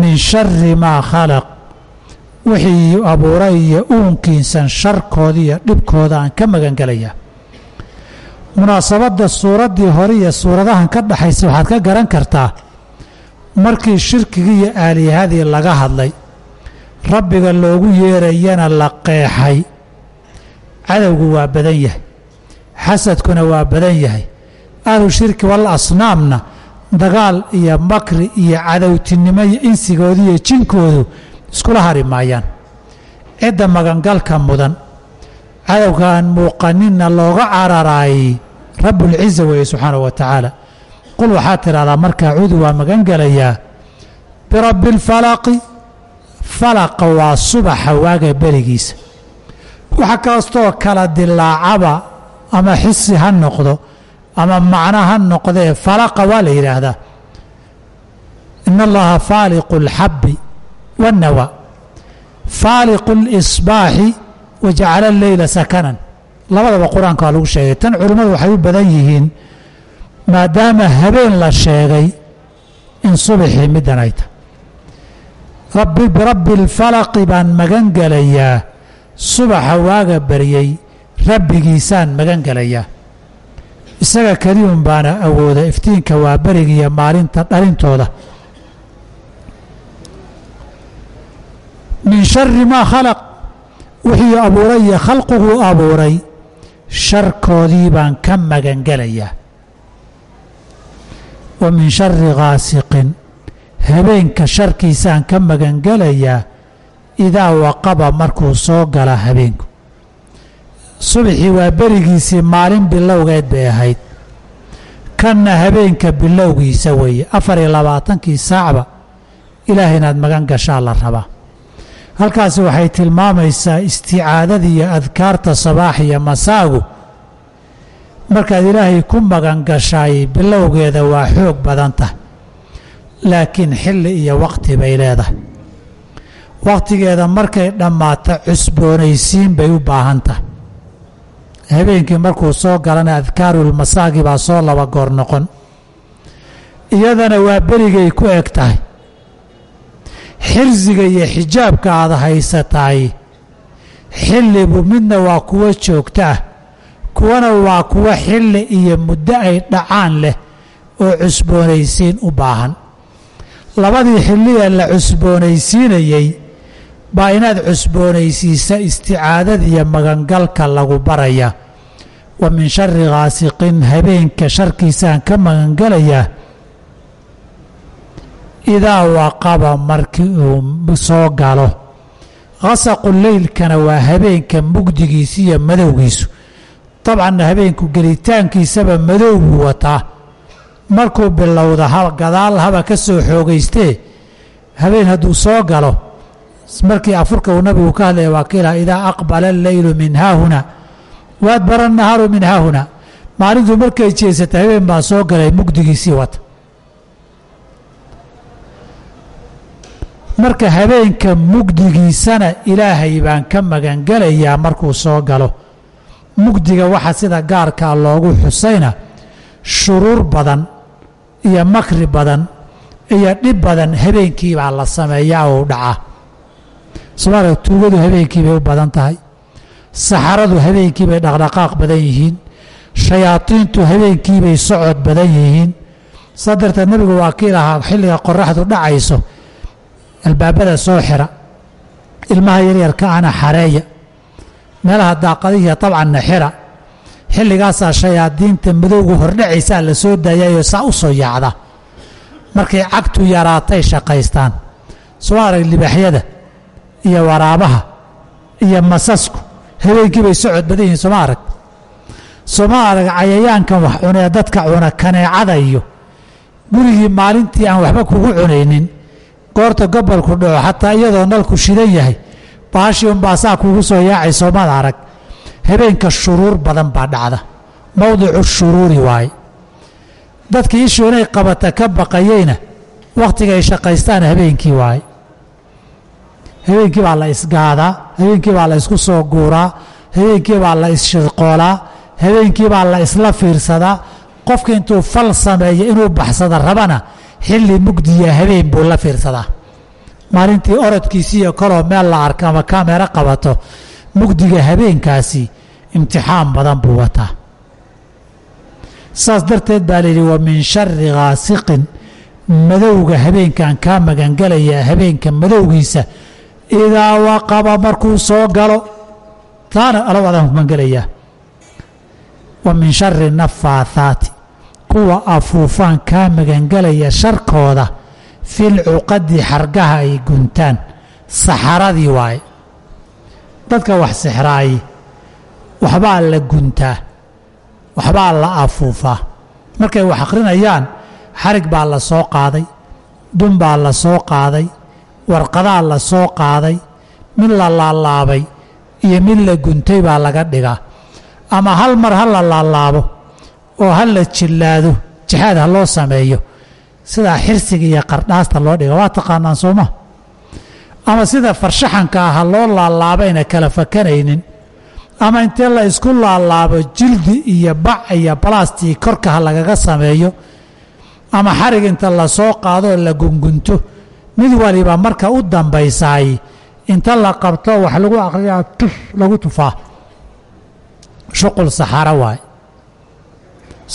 min shari maa khalaq. Wixii abuuray iyo uunkiinsan sharkooda iyo dhibkooda aan ka magangelayaa munaasabadda suuraddii hore iyo suuradahan ka dhaxaysa waxaad ka garan kartaa markii shirkigii iyo aalihadii laga hadlay rabbiga loogu yeerayana la qeexay. Cadowgu waa badan yahay xasadkuna waa badan yahay. Ahlu shirki wal asnaamna dagaal iyo makri iyo cadowtinimo iyo insigooda iyo jinkoodu iskula hari maayaan. Cidda magangalka mudan cadowka muuqanina looga cararaayey rabbulciza weeye subxaanahu wa tacaala. Qul waxaa tidhahdaa markaa cudu waa magan gelayaa birabbi alfalaqi falaqa waa subaxa waaga berigiisa. Wax kastoo kala dilaacaba ama xisi ha noqdo ama macno ha noqdee falaqa waa la yidhaahdaa. In allaha faaliqu alxabbi waannawa faaliqu اlisbaaxi wajacala alleyla sakanan labadaba qur'aanka waa lagu sheegay tan culimmadu waxay u badan yihiin maadaama habeen la sheegay in subaxii middan ay tahay rabbi birabbi اlfalaqi baan magan gelayaa subaxa waaga baryey rabbigiisaan magan gelayaa isaga keliyun baana awooda iftiinka waa berigiiyo maalinta dhalintooda min shari maa khalaq wixii abuuray iyo khalqiguu abuuray sharkoodii baan ka magangelayaa. Wa min shari khaasiqin habeenka sharkiisaan ka magangelayaa idaa waqaba markuu soo gala habeenku. Subaxii waa berigiisii maalin bilowgeed bay ahayd. Kanna habeenka bilowgiisa weeye afar iyo labaatankii saacba ilaah inaad magan gashaa la rabaa halkaasi waxay tilmaamaysaa isticaadada iyo adkaarta sabaax iyo masaagu. Markaad ilaahay ku magan gashaay bilowgeeda waa xoog badan tahay laakiin xilli iyo waqti bay leedahay. Wakhtigeeda markay dhammaato cusboonaysiin bay u baahan tahay habeenkii markuu soo galana adkaarulmasaagi baa soo laba goor noqon. Iyadana waa berigay ku eg tahay xirsiga iyo xijaabka aada haysataay. xillibu midna waa kuwo joogto ah kuwana waa kuwo xilli iyo muddo ay dhacaan leh oo cusboonaysiin u baahan. labadii xilliee la cusboonaysiinayey baa inaad cusboonaysiisa isticaadada iyo magangalka lagu baraya. wa min shari khaasiqin habeenka sharkiisaan ka magangelayaa idaa waqaba markii uu soo galo. Khasaqu leylkana waa habeenka mugdigiisa iyo madowgiisu. Dabcanna habeenku gelitaankiisaba madow buu wataa. Markuu bilowda gadaal haba ka soo xoogaystee habeen hadduu soo galo markii afurka uu nabigu ka hadlaya waa kiila idaa aqbala alleylu min haahuna. Waadbara annahaaru min haahuna. Maalintuu markay jeesata habeen baa soo galay mugdigiisii wata marka habeenka mugdigiisana ilaahay baan ka magangelayaa markuu soo galo. Mugdiga waxa sida gaarkaa loogu xusayna shuruur badan iyo makri badan iyo dhib badan habeenkii baa la sameeyaa oo dhacaa somaaliya tuugadu habeenkii bay u badan tahay. Saxaradu habeenkii bay dhaqdhaqaaq badan yihiin. Shayaadiintu habeenkii bay socod badan yihiin. Saa darteed nabigu waa kii lahaa xilliga qoraxdu dhacayso albaabada soo xira. Ilmaha yaryarka ana xareeya. Meelaha daaqadihiya dabcanna xira. Xilligaasaa shayaadiinta madowga hordhacaysaa la soo saa u soo yaacda. Markay cagtu yaraatay shaqaystaan. Soo arag libaaxyada iyo waraabaha iyo masasku habeenkii bay socod badan yihiin sooma arag sooma arag cayayaankan wax cunee dadka cuna kaneecada iyo gurigii maalintii aan waxba kugu cunaynin goorta gobolku dhaco xataa iyadoo nalku shidan yahay baashii unbaasaa kugu soo yaacay soomada arag. Habeenka shuruur badan baa dhacda. Mowdicu shuruuri waaye. Dadkii ishu inay qabata ka baqayeyna wakhtigay shaqaystaan habeenkii waaye. Habeenkii baa la isgaadaa habeenkii baa la isku soo guuraa habeenkii baa la isshirqoolaa habeenkii baa la isla fiirsadaa. Qofka intuu fal sameeyo inuu baxsada rabana xilli mugdiya habeen buu la fiirsadaa. Maalintii orodkiisiiyo koloo meel la arka ama kamero qabato mugdiga habeenkaasi imtixaan badan buu wataa. Saas darteed baa layidhi wa min shari khaasiqin madowga habeenkan kaa magangelaya habeenka madowgiisa idaa waqaba markuu soo galo. Taana alawadaan magangelayaa wa min shari nafaathaati kuwa afuufaan kaa magangelaya sharkooda fil cuqadi xargaha ay guntaan. Saxaradii waaye dadka wax sixraayi waxbaa la guntaa waxbaa la afuufaa. Markay wax akhrinayaan xarig baa la soo qaaday dun baa la soo qaaday warqadaa la soo qaaday mid la laalaabay iyo mid la guntay baa laga dhigaa. Ama hal mar ha la laalaabo oo ha la jillaado jixaad ha loo sameeyo. Sidaa xirsiga iyo qardhaasta loo dhiga waa taqaanaan sooma ama sida farshaxanka ah ha loo laalaabayna kala fakanaynin ama intee la isku laalaabo jildi iyo bac iyo balastii korka ha lagaga sameeyo ama xarig inta la soo qaadoo la gungunto mid waliba marka u dambaysaay inta la qabto wax lagu aqriyaa tuf lagu tufaa. Shuqul saxaro waaye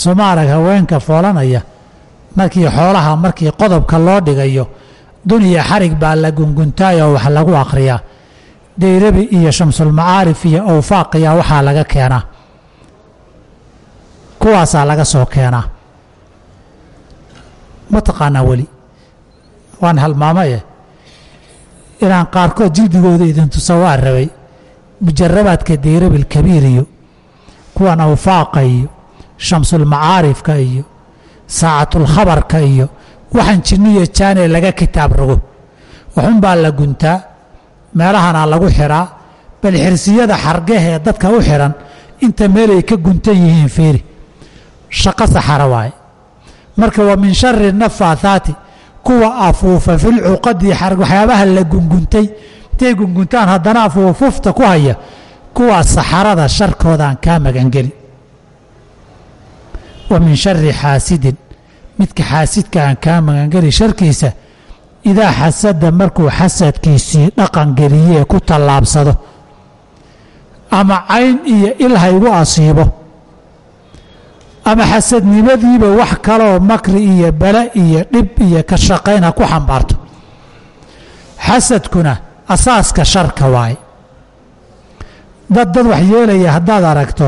sooma arag haweenka foolanaya markii xoolaha markii qodobka loo dhigayo duniya xarig baa la gunguntaayoo wax lagu akhriyaa. Dayrabi iyo shamsulmacaarif iyo awfaaqiya waxaa laga keenaa. Kuwaasaa laga soo keenaa. Ma taqaanaa weli? Waan halmaamo inaan qaarkood jildigooda idin tusa waa rabay. Mujarabaadka dayrabi alkabiir iyo kuwan awfaaqa iyo shamsulmacaarifka iyo saacatulkhabarka iyo waxaan jinniyo jaanee laga kitaab rogo. Waxunbaa la guntaa meelahana lagu xiraa bal xirsiyada xargahee dadka u xiran inta meelay ka guntan yihiin fiiri. Shaqo saxara waaye. Marka wa min shari nafaathaati kuwa afuufa filcuqadi waxyaabaha la gunguntay intay gunguntaan haddana afuufufta ku haya kuwaa saxarada sharkoodaan kaa magangeli wa min shari xaasidin. Midka xaasidka aan kaa magangeli sharkiisa idaa xasada markuu xasadkiisii dhaqangeliyee ku tallaabsado ama cayn iyo il haygu asiibo ama xasadnimadiiba wax kaloo makri iyo bale iyo dhib iyo ka shaqayn ha ku xambaarto. Xasadkuna asaaska sharka waaye dad dad wax yeelaya haddaad aragto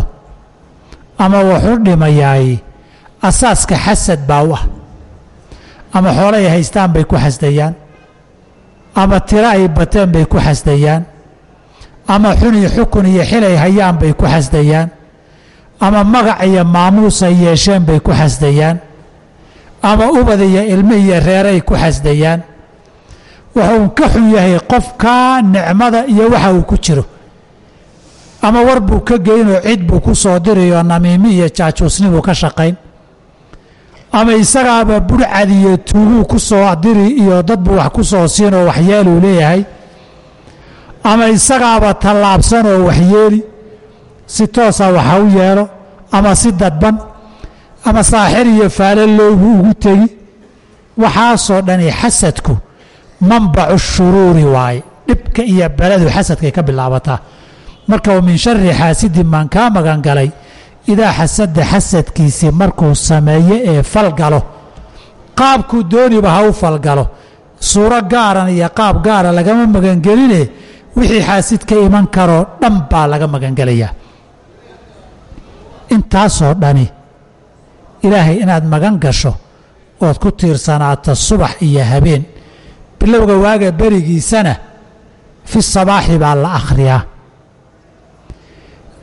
ama waxu dhimayaay asaaska xasad baa u ah. Ama xoolo ay haystaan bay ku xasdayaan. Ama tiro ay bateen bay ku xasdayaan. Ama xun iyo xukun iyo xil ay hayaan bay ku xasdayaan. Ama magac iyo maamuus ay yeesheen bay ku xasdayaan. Ama ubad iyo ilmo iyo reeray ku xasdayaan. Wuxuu ka xun yahay qofkaa nicmada iyo waxa uu ku jiro. Ama war buu ka geynoo cid buu ku soo dirayo namiimi iyo jaajuusnibuu ka shaqayn ama isagaaba burcad iyo tuuguu ku soo diri iyo dad buu wax ku soo siinoo waxyeeluu leeyahay ama isagaaba tallaabsan oo waxyeeli si toosa waxa u yeelo ama si dadban ama saaxir iyo faalo loogu ugu tegi waxaasoo dhani xasadku manbacu shuruuri waaye. Dhibka iyo beladu xasadkay ka bilaabataa. Marka wa min shari xaasidin maan kaa magan galay idaa xasada xasadkiisii markuu sameeyo ee falgalo qaabkuu dooniba ha u falgalo suuro gaaran iyo qaab gaara lagama magangeline wixii xaasid ka iman karoo dhan baa laga magangelayaa. Intaasoo dhani ilaahay inaad magan gasho ood ku tiirsanaato subax iyo habeen. Bilowga waaga berigiisana fi sabaaxi baa la akhriyaa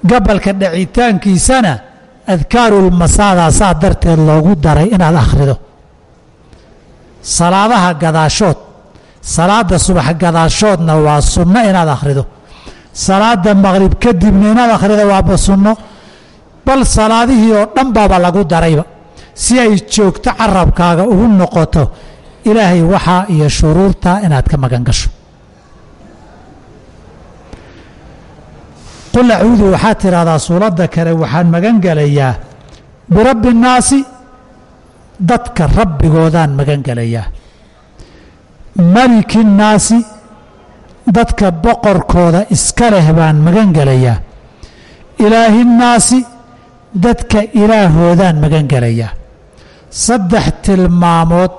gabalka dhacitaankiisana adkaarulmasaadaa saa darteed loogu daray inaad akhrido. Salaadaha gadaashood salaadda subax gadaashoodna waa sunno inaad akhrido. Salaadda maqrib kadibna inaad akhrido waaba sunno. Bal salaadihii oo dhan baaba lagu darayba si ay joogto carabkaaga ugu noqoto ilaahay waxaa iyo shuruurta inaad ka magan gasho qul acuudu waxaad tidhahdaa suuradda kale waxaan magan gelayaa birabbi innaasi dadka rabbigoodaan magan gelayaa maliki innaasi dadka boqorkooda iska leh baan magan gelayaa ilaahi innaasi dadka ilaahoodaan magan gelayaa saddex tilmaamood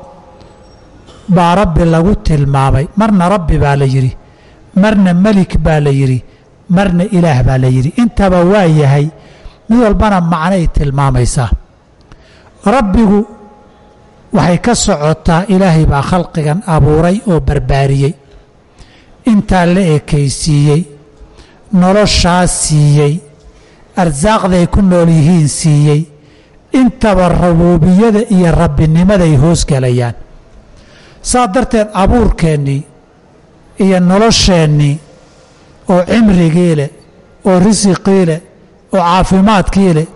baa rabbi lagu tilmaamay. Marna rabbi baa la yidhi marna melik baa la yidhi marna ilaah baa la yidhi. Intaba waa yahay mid walbana macnay tilmaamaysaa rabbigu waxay ka socotaa ilaahay baa khalqigan abuuray oo barbaariyey. Intaa la ekaysiiyey noloshaas siiyey arsaaqday ku nool yihiin siiyey. Intaba rabuubiyada iyo rabbinimaday hoosgelayaan saa darteed abuurkeennii iyo nolosheennii oo cimrigii leh oo risiqii leh oo caafimaadkii leh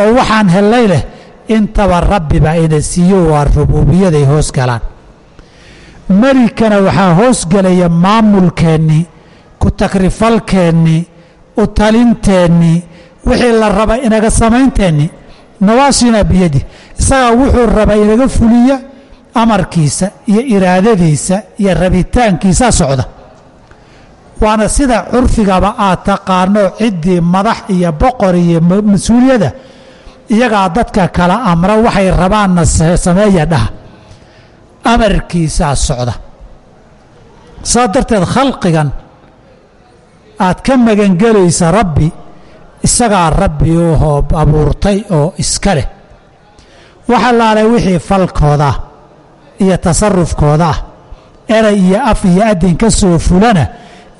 oo waxaan hellay leh intaba rabbi baa ina siiyo waa rubuubiyaday hoos galaan. Melikana waxaa hoosgelaya maamulkeennii ku takrifalkeennii u talinteennii wixii la raba inaga samaynteennii nawaasina biyadi isagaa wuxuu raba inaga fuliya amarkiisa iyo iraadadiisa iyo rabitaankiisaa socda waana sida curfigaba aad taqaano ciddii madax iyo boqor iyo mas'uuliyada iyagaa dadka kala amra waxay rabaanna sameeya dhaha. Amarkiisaa socda. Saa darteed khalqigan aad ka magangelaysa rabbi isagaa rabbi uhoo abuurtay oo iska leh. Waxa laalay wixii falkoodaah iyo tasarufkooda ah eray iyo af iyo adin ka soo fulana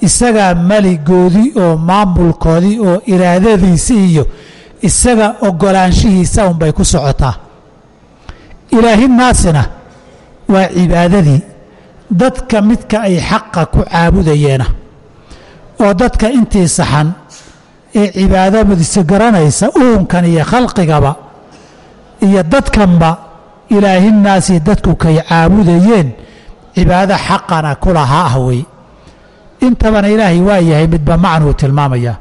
isagaa maligoodii oo maamulkoodii oo iraadadiisi iyo isaga ogolaanshihiisa unbay ku socotaa. Ilaahinaasina waa cibaadadii dadka midka ay xaqa ku caabudayeena oo dadka intii saxan ee cibaadadiisa garanaysa uunkan iyo khalqigaba iyo dadkanba ilaahinaasi dadku kay caabudayeen cibaado xaqana ku lahaa ah wey intabana ilaahay waa yahay midba macnuu tilmaamayaa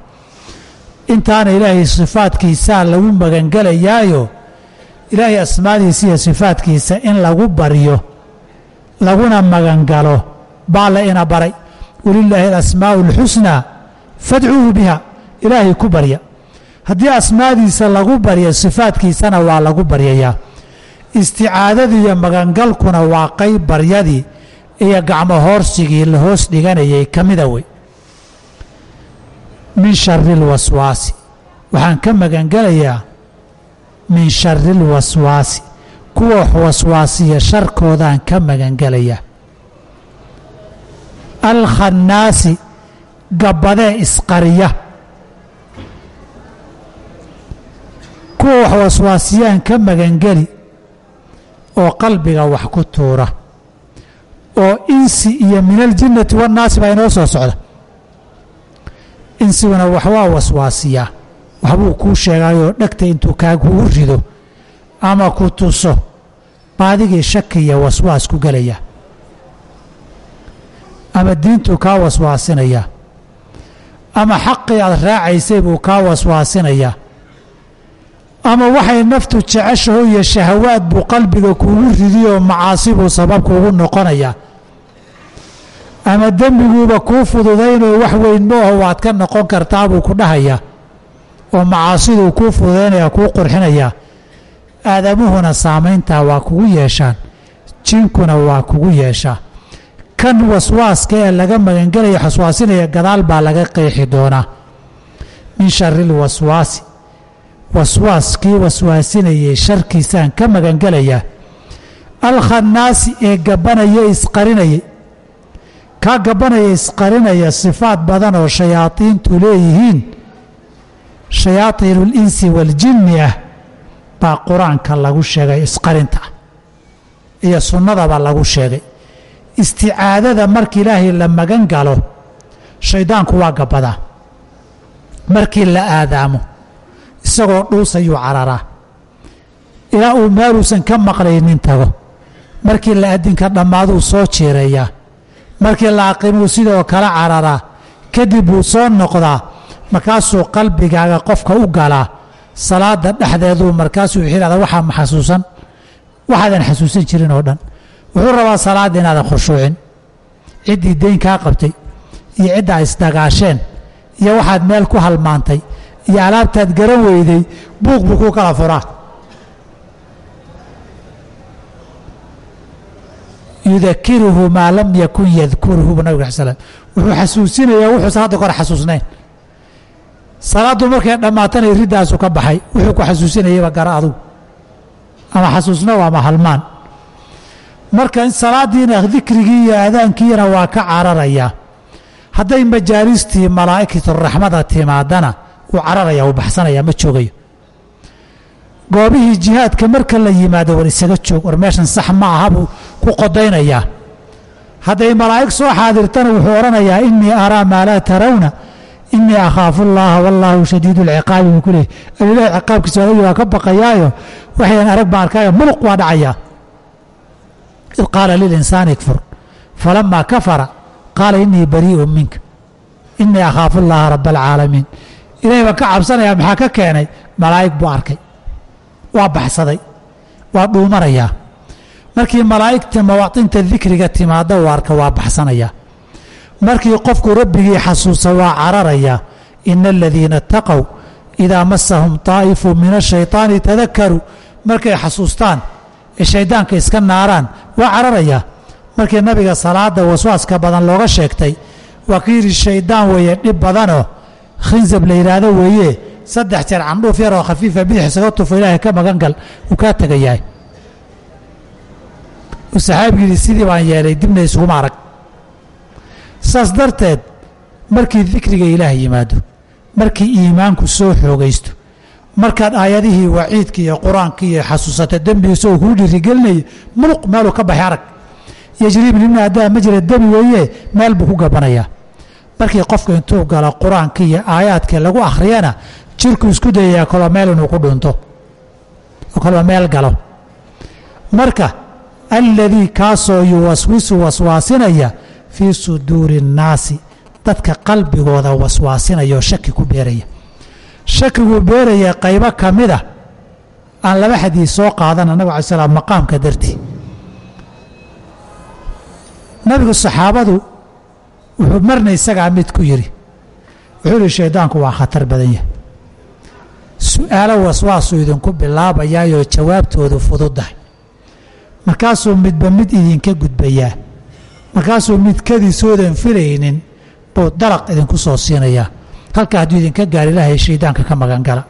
intaana ilaahay sifaadkiisaa lagu magangelayaayo ilaahay asmaadiisa iyo sifaadkiisa in lagu baryo laguna magangalo baa la ina baray. Walilaahi alasmaa'u alxusnaa fadcuuhu biha ilaahay ku barya. Haddii asmaadiisa lagu baryo sifaadkiisana waa lagu baryayaa. Isticaadadii iyo magangalkuna waa qayb baryadii iyo gacmo hoorsigii la hoos dhiganayay ka mida wey. Min shari اlwaswaasi waxaan ka magangelayaa min shari اlwaswaasi kuwa waswaasiya sharkoodaan ka magangelayaa alkhannaasi gabbadee isqariya kuwa wax waswaasiyaan ka magangeli oo qalbiga wax ku tuura oo insi iyo min aljinnati wannaasi baa inoo soo socda. Insiguna wax waa waswaasiyaa waxbuu kuu sheegayoo dhegta intuu kaagugu rido ama ku tuso baadigii shaki iyo waswaas ku gelaya. Ama diintuu kaa waswaasinayaa ama xaqii aad raacaysay buu kaa waswaasinayaa ama waxay naftu jeceshaho iyo shahawaad buu qalbiga kuugu ridiyoo macaasi buu sabab kuugu noqonayaa ama dembiguuba kuu fududaynoo wax weyn mooho waad ka noqon kartaa buu ku dhahayaa oo macaasiduu kuu fududaynaya kuu qurxinayaa aadamuhuna saamayntaa waa kugu yeeshaan. Jinkuna waa kugu yeeshaa. Kan waswaaska ee laga magangelaya waswaasinaya gadaal baa laga qeexi doonaa. Min shari lwaswaasi waswaaskii waswaasinayay sharkiisaan ka magangelayaa alkhannaasi ee gabbanaya isqarinayay kaa gabbanaya isqarinaya sifaad badan oo shayaadiintu leeyihiin. Shayaadiinu اlinsi waaljinni ah baa qur'aanka lagu sheegay isqarinta iyo sunnadaba lagu sheegay. Isticaadada markii ilaahay la magan galo shaydaanku waa gabbadaa. Markii la aadaamo isagoo dhuus ayuu cararaa ilaa uu meeluusan ka maqlaynin tago. Markii la adinka dhammaaduu soo jiireeyaa markii la aqimuu sidoo kale cararaa kadib buu soo noqdaa. Markaasuu qalbigaaga qofka u galaa. Salaada dhexdeeduu markaasuu xihahda waxaa ma xasuusan waxaadan xasuusan jirin oo dhan. Wuxuu rabaa salaadda inaadan khushuucin. Ciddii dayn kaa qabtay. Iyo ciddaa isdagaasheen iyo waxaad meel ku halmaantay iyo alaabtaad garan weyday buuq buu ku kala furaa. Yudakiruhu maa lam yakun yadkuruhu bu nabig slam wuxuu xasuusinayaa wuxuusan hadda kore xasuusnayn salaaddu markay dhammaatana riddaasu ka baxay wuxuu ku xasuusinayaba gara adugu. Ama xasuusno ama halmaan. Marka salaaddiina dikrigii iyo aadaankiina waa ka cararayaa hadday majaalistii malaa'ikaturaxmada timaadana wuu cararaya wuu baxsanaya ma joogayo. Goobihii jihaadka marka la yimaado war isaga joog war meeshan sax ma aha ku qodaynayaa. Hadday malaa'ig soo xaadirtana wuxuu odhanayaa inii araa maa laa tarawna inii akhaafu allaha wallaahu shadiidu lciqaabi buu ku leeyay alilahi ciqaabkiisa adagi waa ka baqayaayo waxayan arag baan arkaayo muluq waa dhacayaa id qaala lilinsaani ikfur falamaa kafara qaala inii barii'u minka inii akhaafu allaha raba alcaalamiin ilaahbaa ka cabsanaya maxaa ka keenay? Malaa'ig buu arkay. Waa baxsaday. Waa dhuumanayaa markii malaa'igta mawaatinta dikriga timaada u arka waa baxsanayaa markii qofku rabbigii xasuusa waa cararayaa ina aladiina ataqow idaa masahum taa'ifun min ashaytaani tadakaruu markay xasuustaan ee shayddaanka iska naaraan waa cararayaa markii nabiga salaadda waswaaska badan looga sheegtay waa ka yidhi shayddaan weeye dhib badanoo khinzab la yidhaahdo weeye. Saddex jeer candhuuf yaroo khafiifa bidix isaga tufo ilaahay ka magan gal uu kaa tegayahay uu saxaabigu yidhi sidii baan yeelay dibna isuguma arag saas darteed markii dikriga ilaah yimaado markii iimaanku soo xoogaysto markaad aayadihii waciidka iyo qur'aanka iyo xasuusata dembiga isagoo kuu dhirigelinaya muluq meeluu ka baxay arag. Yajrii min ibni adaa majra demi weeye meel buu ku gabanayaa markii qofka intuu galo qur'aanka iyo aayaadka lagu akhriyana jirku isku dayayaa kolba meel inuu ku dhunto kolba meel galo. Marka alladii kaasoo yuwaswisu waswaasinaya fii suduuri اnnaasi dadka qalbigooda waswaasinaya oo shaki ku beeraya. Shakiguu beeraya qaybo ka mid a aan laba xadiis soo qaadan annagu alai slam maqaamka dartii. Nabigu saxaabadu wuxuu marna isagaa mid ku yidhi. Wuxuu yihi shaydaanku waa khatar badan yahay. Su'aalo waswaasuu idinku bilaabayaayoo jawaabtoodu fududdahay markaasuu midba mid idinka gudbayaa. Markaasuu midkadiisoodan filaynin buu dalaq idinku soo siinayaa. Halka hadduu idinka gaari lahay shaydaanka ka magangala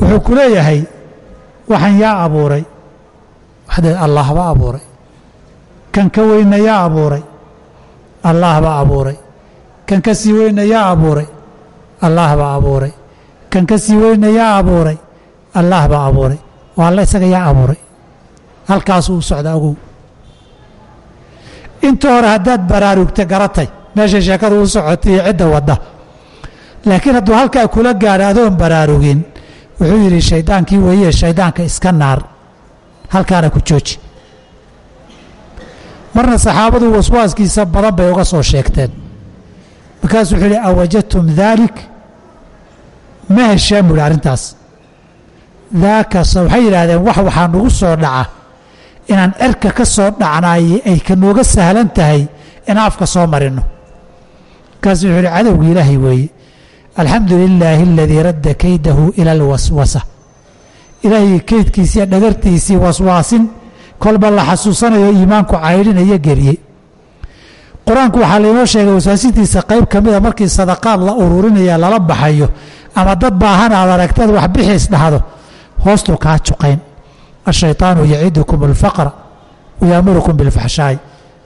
wuxuu ku leeyahay waxaan yaa abuuray. Waxdeed allah baa abuuray. Kan ka weyna yaa abuuray allah baa abuuray. Kan ka sii weyna yaa abuuray. Allah baa abuuray. Kan ka sii weyna yaa abuuray. Allah baa abuuray. Waa alla isaga yaa abuuray. Halkaasuu u socda ogow. Inta hore haddaad baraarugta garatay meeshay sheekadu u socotay iyo cidda wadda. Laakiin hadduu halkaa kula gaadho adoon baraarugin wuxuu yidhi shaydaankii weeye shaydaanka iska naar. Halkaana ku jooji marna saxaabadu waswaaskiisa badan bay uga soo sheegteen. Markaasuu wuxuu yidhi awajadtum daalik ma hesheen buu yidhi arrintaas. Daakasa waxay yidhaahdeen wax waxaa nagu soo dhaca. Inaan cerka ka soo dhacnaaye ay ka nooga sahlan tahay inaan afka soo marinno markaasuu wuxuu yidhi cadowgii ilaahay weeye. Alxamdu lilaahi aladii radda kaydahu ila alwaswasa. Ilaahay keydkiisiiyo dhagartiisii waswaasin kolba la xasuusanayo iimaanku caydhinaya geliyey qur-aanku waxaa lainoo sheegay waswaasintiisa qayb ka mida markii sadaqaad la ururinaya lala baxayo ama dad baahan aad aragtad wax bixiis dhahdo hoostuu kaa juqayn ashayطaanu yacidukum اlfaqra wayaamurukum biاlfaxshaa'i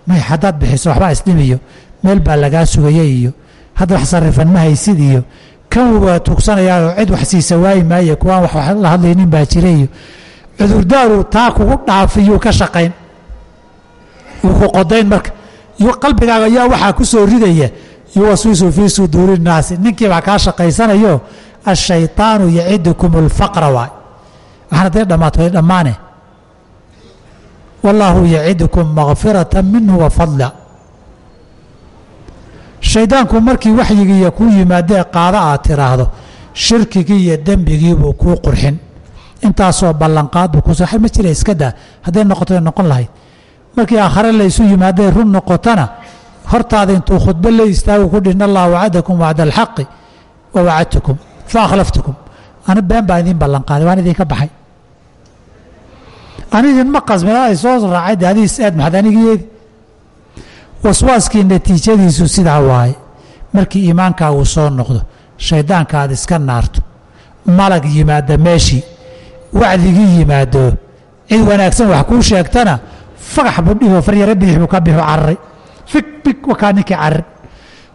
may haddaad bixiso waxbaa isdhimiyo meel baa lagaa sugaya iyo hadda wax sarifan ma haysid iyo kan waa tugsanayaao cid wax siisa waayi maaye kuwaan wax la hadlaynin baa jira iyo cudurdaaru taa kugu dhaafiyuu ka shaqayn. Wuu ku qodayn marka. Qalbigaaga ayaa waxaa ku soo ridaya. Yuwaswisu fii suduuri nnaasi ninkiibaa kaa shaqaysanayo ashayaanu yacidukum اlfaqra waay. Waxaan haday dhammaato way dhammaane. Wallaahu yacidukum makfirata minhu wafadla shaydaanku markii waxyigiiya kuu yimaadee qaada aad tiraahdo shirkigii iyo dembigiibuu kuu qurxin intaasoo ballanqaad buu ku ma jira iska daa. Hadday noqoto noqon lahayd. Markii aakhare laysu yimaadee run noqotona hortaada intuu khudbo la istaagu ku dhihin allah wacadakum wacda alxaqi wa wacadtukum fa akhlaftukum. Ani been baan idiin ballanqaaday waan idinka baxay. Ani idinma qasmin ay soo raacay de adiis aad maxad anigiyeedi waswaaskii natiijadiisu sidaa waaye. Markii iimaankaagu soo noqdo shaydaanka aad iska naarto malag yimaada meeshii wacdigii yimaado. Cid wanaagsan wax kuu sheegtana fagax buu dhigo faryare bidix buu ka bixu cararay fig big wakaa ninkii carar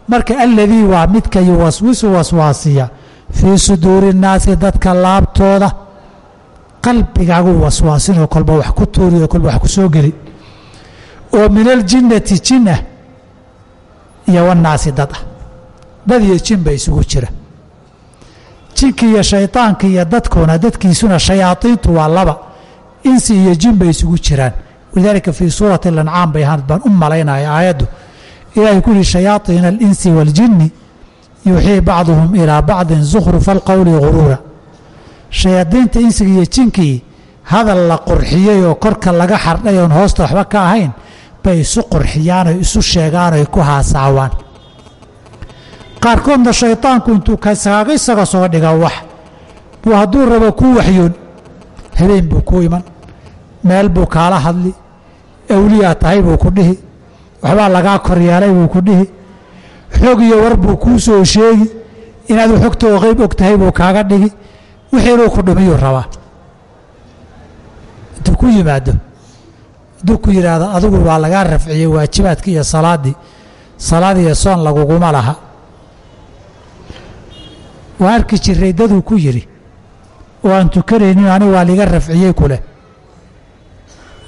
marka alladii waa midka yuwaswisu waswaasiya. Fii suduuri nnaasi dadka laabtooda qalbigaagu waswaasinoo kolba wax ku tuuriyo kolba wax ku soo geli. Oo min aljinnati jin ah iyo wannaasi dad ah. Dad iyo jin ba isugu jira jinka iyo shaydaanka iyo dadkuna dadkiisuna shayaadiintu waa laba. Insi iyo jin bay isugu jiraan. Walidaalika fii suurati alancaam bay ahaanad baan u malaynaya aayaddu. Ilaahay ku yihi shayaaiina alinsi waaljinni yuuxii bacduhum ilaa bacdin zukhrufa alqowli guruura shayaadiinta insiga iyo jinkii hadal la qurxiyey oo korka laga xardhay oon hoosta waxba ka ahayn bay isu qurxiyaanoo isu sheegaanoo ku haasaawaan qaarkoodna shaydaanku intuu kaaga isaga soo dhiga wax. Buu hadduu rabo kuu waxyoon habeen buu ku iman meel buu kaala hadli awliyaa tahay buu ku dhihi waxbaa lagaa kor yeelay buu ku dhihi xog iyo war buu kuu soo sheegi inaad xogtoo qayb og tahay buu kaaga dhigi wixii inuu ku dhumiyuu rabaa. Intuu ku yimaado hadduu ku yidhaahdo adigu waa lagaa rafciyey waajibaadkii iyo salaaddii salaad iyo soon laguguma laha waa arki jiray daduu ku yidhi oo aan tukanaynin ani waa liga rafciyey ku leh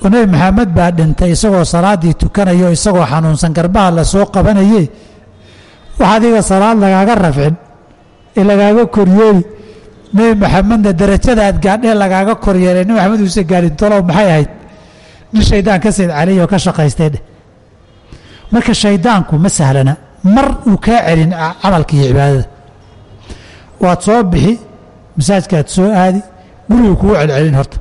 oo maxamed baa dhintay isagoo salaaddii tukanayo isagoo xanuunsan garbaha la soo qabanaye wax adiga salaad lagaaga rafcin ee lagaaga koryeeli. Nebi maxamedna darajada aad gaadhee lagaaga koryeelay. Nebi maxamed uuse gaadhin tolow maxay ahayd? Nin shaydaan ka sayd caleyh oo ka shaqaystay dheh marka shaydaanku ma sahlana mar uu kaa celin camalka iyo cibaadada waad soo bixi masaajkaad soo aadi gurigu kugu celcelin horta.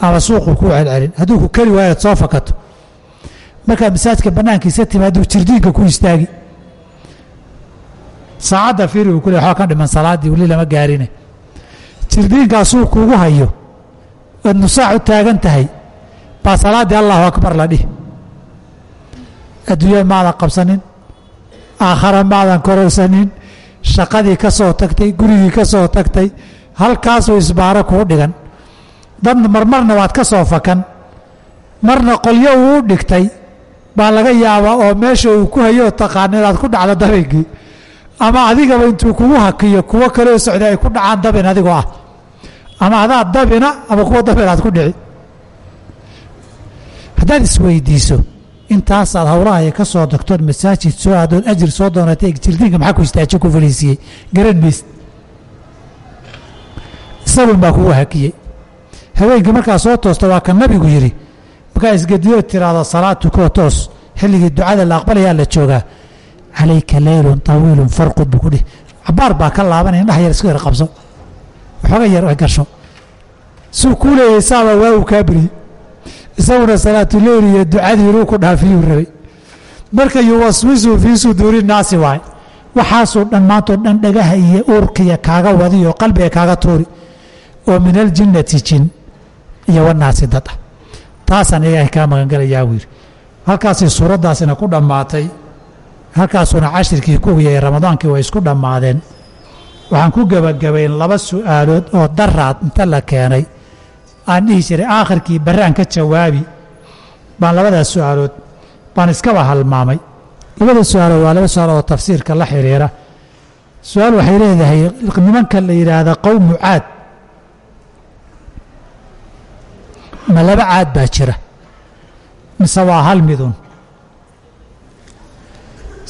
Ama suuqu kugu celcelin. Hadduu ku keli waayo ad soo fakato. Markaad masaajka bannaankiisa timaaduu jirdiinka ku istaagi. Saacadda fiiri uu ku waxaa ka dhiman salaaddii weli lama gaarine. Jirdiinkaasuu kuugu hayo ood nusaac u taagan tahay baa salaaddii allahu akbar la dhihi. Adduunya maadan qabsanin aakhara maadan kororsanin shaqadii ka soo tagtay gurigii ka soo tagtay halkaasuu isbaaro kuu dhigan. Dadna marmarna waad ka soo fakan. Marna qolyo uu u dhigtay baa laga yaabaa oo meesha uu ku hayoo taqaana inaad ku dhacdo dabaygii. Ama adigaba intuu kugu hakiyo kuwo kaloo socda ay ku dhacaan dabin adigoo ah. Ama adaa dabina ama kuwa dabin aad ku dhici. Haddaad isweydiiso intaasaad howlahay ka soo dagtood masaajid soo aadood ajir soo doonatay jirdiinka maxaa ku istaajo ku faliisiiyey garan mayst isagun baa kugu hakiyey. Haweenkii markaa soo toosta waa ka nabigu yidhi markaa isgediyo tiraahdo salaad tukoo toos. Xilligii ducada la aqbalayaa la joogaa. Calayka leylun tawiilun farqud buu ku dhihi cabaar baa ka laabanaya indhaha yar isku yar qabso. Waxooga yar gasho. Suu kuu leeyahay saaba waa uu kaa beriyey isaguna salaatuleyl iyo ducadii inuu ku dhaafiyuu rabay. Marka yuwaswisu fii suduuri naasi waay waxaasoo dhan maantoo dhan dhagaha iyo uurkiya kaaga wadiyo qalbiga kaaga tuuri oo min aljinnati jin iyo wanaasi dad ah. Taasaan ilaahay kaa magangelayaa buu yidhi. Halkaasay suuraddaasina ku dhammaatay halkaasuna cashirkii kuwiyay ramadaankii way isku dhammaadeen. Waxaan ku gebagabayn laba su'aalood oo daraad inta la keenay aan dhihi jiray aakhirkii barraan ka jawaabi. Baan labadaas su'aalood baan iskaba halmaamay. Labada su'aalood waa laba su'aal oo tafsiirka la xiriira. Su'aal waxay leedahay nimanka la yidhaahda qowmu caad ma laba caad baa jira mise waa hal midun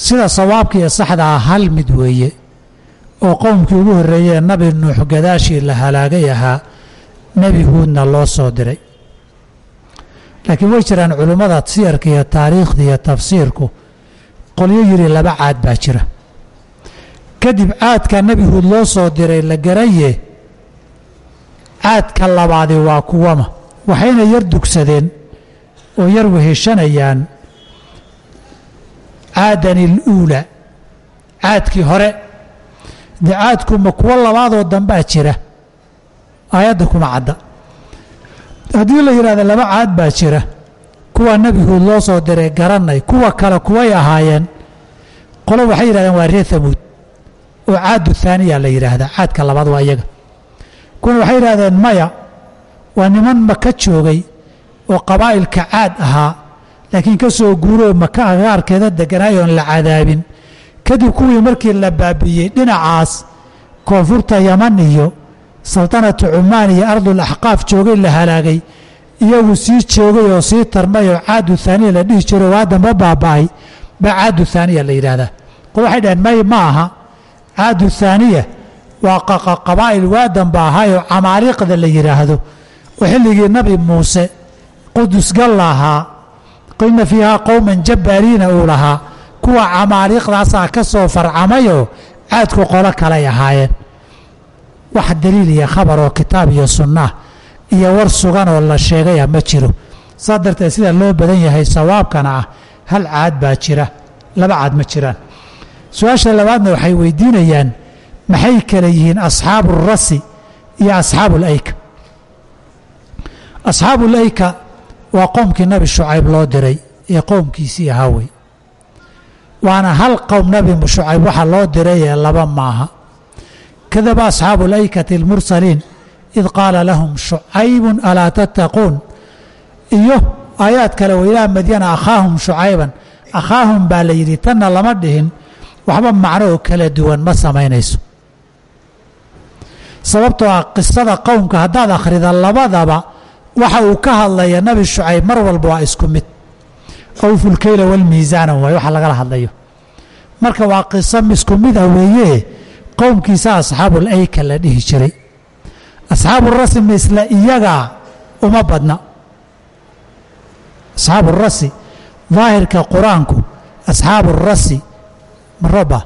sida sawaabka saxda ah hal mid weeye. Oo qowmkii ugu horreeyee nabi nuux gadaashii la halaagay ahaa nebi huudna loo soo diray. Laakiin way jiraan culimmada siyarka iyo taariikhda iyo tafsiirku qolyo yidhi laba caad baa jira. Kadib caadka nebi huud loo soo diray la garaye caadka labaadi waa kuwama. Waxayna yar dugsadeen oo yar weheshanayaan caadan iluula caadkii hore. De caadkuma kuwo labaadoo dambaa jira aayadda kuma cadda. Haddii la yidhahda laba caad baa jira kuwa nebi huud loo soo diray garanay kuwa kale kuway ahaayeen qolo waxay yidhahdeen waa reer hamuud oo caadu haaniya la yidhaahdaa caadka labaad waa iyaga. Kuwana waxay yidhahdeen maya waa niman maka joogay oo qabaa'ilka caad ahaa laakiin ka soo guuroo maka agaarkeeda deganaay oon la cadaabin. Kadib kuwii markii la baabiiyey dhinacaas koonfurta yaman iyo saltanatu cumaan iyo ardul axqaaf joogay la halaagay. Iyagu sii joogay oo sii tarmay oo caadu haaniya la dhihi jiro waa damba baaba'ay. Baa caadu haaniya la yidhaahdaa qol waxay dhaheen may ma aha. Caadu haaniya waa qabaa'il waadanba ahaayoo camaaliiqda la yidhaahdo. Oo xilligii nabi muuse qudusgal lahaa ina fiihaa qowman jabbaariina uu lahaa. Kuwa camaaliiqdaasaa ka soo farcamayoo caadku qolo kaley ahaayeen wax daliil iyo khabar oo kitaab iyo sunnah iyo war sugan oo la sheegaya ma jiro. Saas darteed sida loo badan yahay sawaabkana ah hal caad baa jira laba caad ma jiraan. Su'aasha labaadna waxay weydiinayaan maxay kale yihiin asxaabu rasi iyo asxaabu layka asxaabu layka waa qoomkii nabi shucayb loo diray ee qowmkiisii ahaa wey waana hal qowm nabi shucayb waxa loo diray ee laba maaha kadaba asxaabu laykati اlmursaliin id qaala lahum shucaybun alaa tattaquun iyo aayaad kale wa ilaa madyana akhaahum shucayban akhaahum baa la yidhi tanna lama dhihin waxba macno oo kala duwan ma samaynayso sababtoo ah qisada qowmka haddaad akhrida labadaba waxa uu ka hadlaya nabi shucayb mar walba waa isku mid awfulkeyla walmiisaana waay waxa lagala hadlayo marka waa qiso isku mid weeye qowmkiisa asxaabul ayka la dhihi jiray. Asxaabu rasmi isla iyagaa uma badna. Asxaabu rasi daahirka qur'aanku asxaabu rasi marooba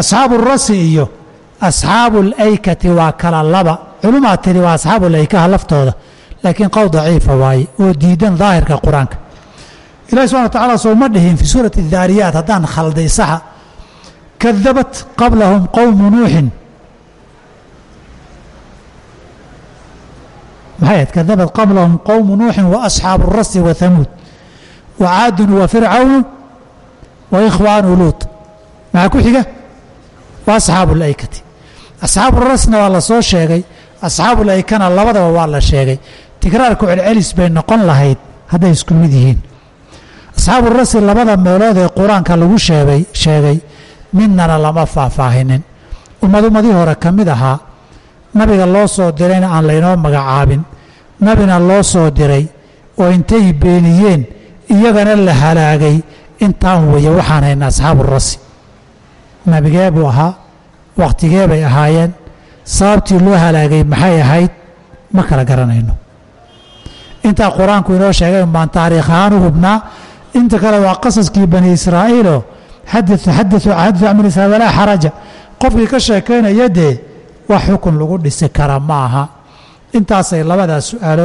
asxaabu rasi iyo asxaabu alaykati waa kala laba. Culumaa tiri waa asxaabu laykaha laftooda laakiin qowl daciifa waaye oo diidan daahirka qur'aanka. Ilahi subxana wa tacala sooma dhihin fii suurati daariyaat haddaan khalday saxa kadabat qablahum qowmu nuuxin maxay ahayd kadabat qablahum qowmu nuuxin wa asxaabu rasi wa hamuud wa caadun wa fircawnu wa ikhwaanu luut maxaa ku xiga wa asxaabu alaykati asxaabu rasna waa la soo sheegay asxaabu laykana labadaba waa la sheegay tikraarku celcelis bay noqon lahayd hadday isku mid yihiin asxaabu rasi labada meelood ee qur'aanka lagu midnana lama faahfaahinin ummad ummadii hore ka mid ahaa nabiga loo soo dirayna aan laynoo magacaabin. Nabina loo soo diray oo intay beeniyeen iyagana la halaagay intaan weeye waxaan hayna asxaabu rasi nabigee buu ahaa wakhtigee bay ahaayeen sababtii loo halaagay maxay ahayd ma kala garanayno. Intaa qur'aanku inoo sheegay baan taariikh ahaan u hubnaa inta kale waa qasaskii bani israa'iiloo israiil walaa xaraja qofkii ka sheekaynaya dee wax xukun lagu dhisi kara ma aha intaasay labadaas su'aalood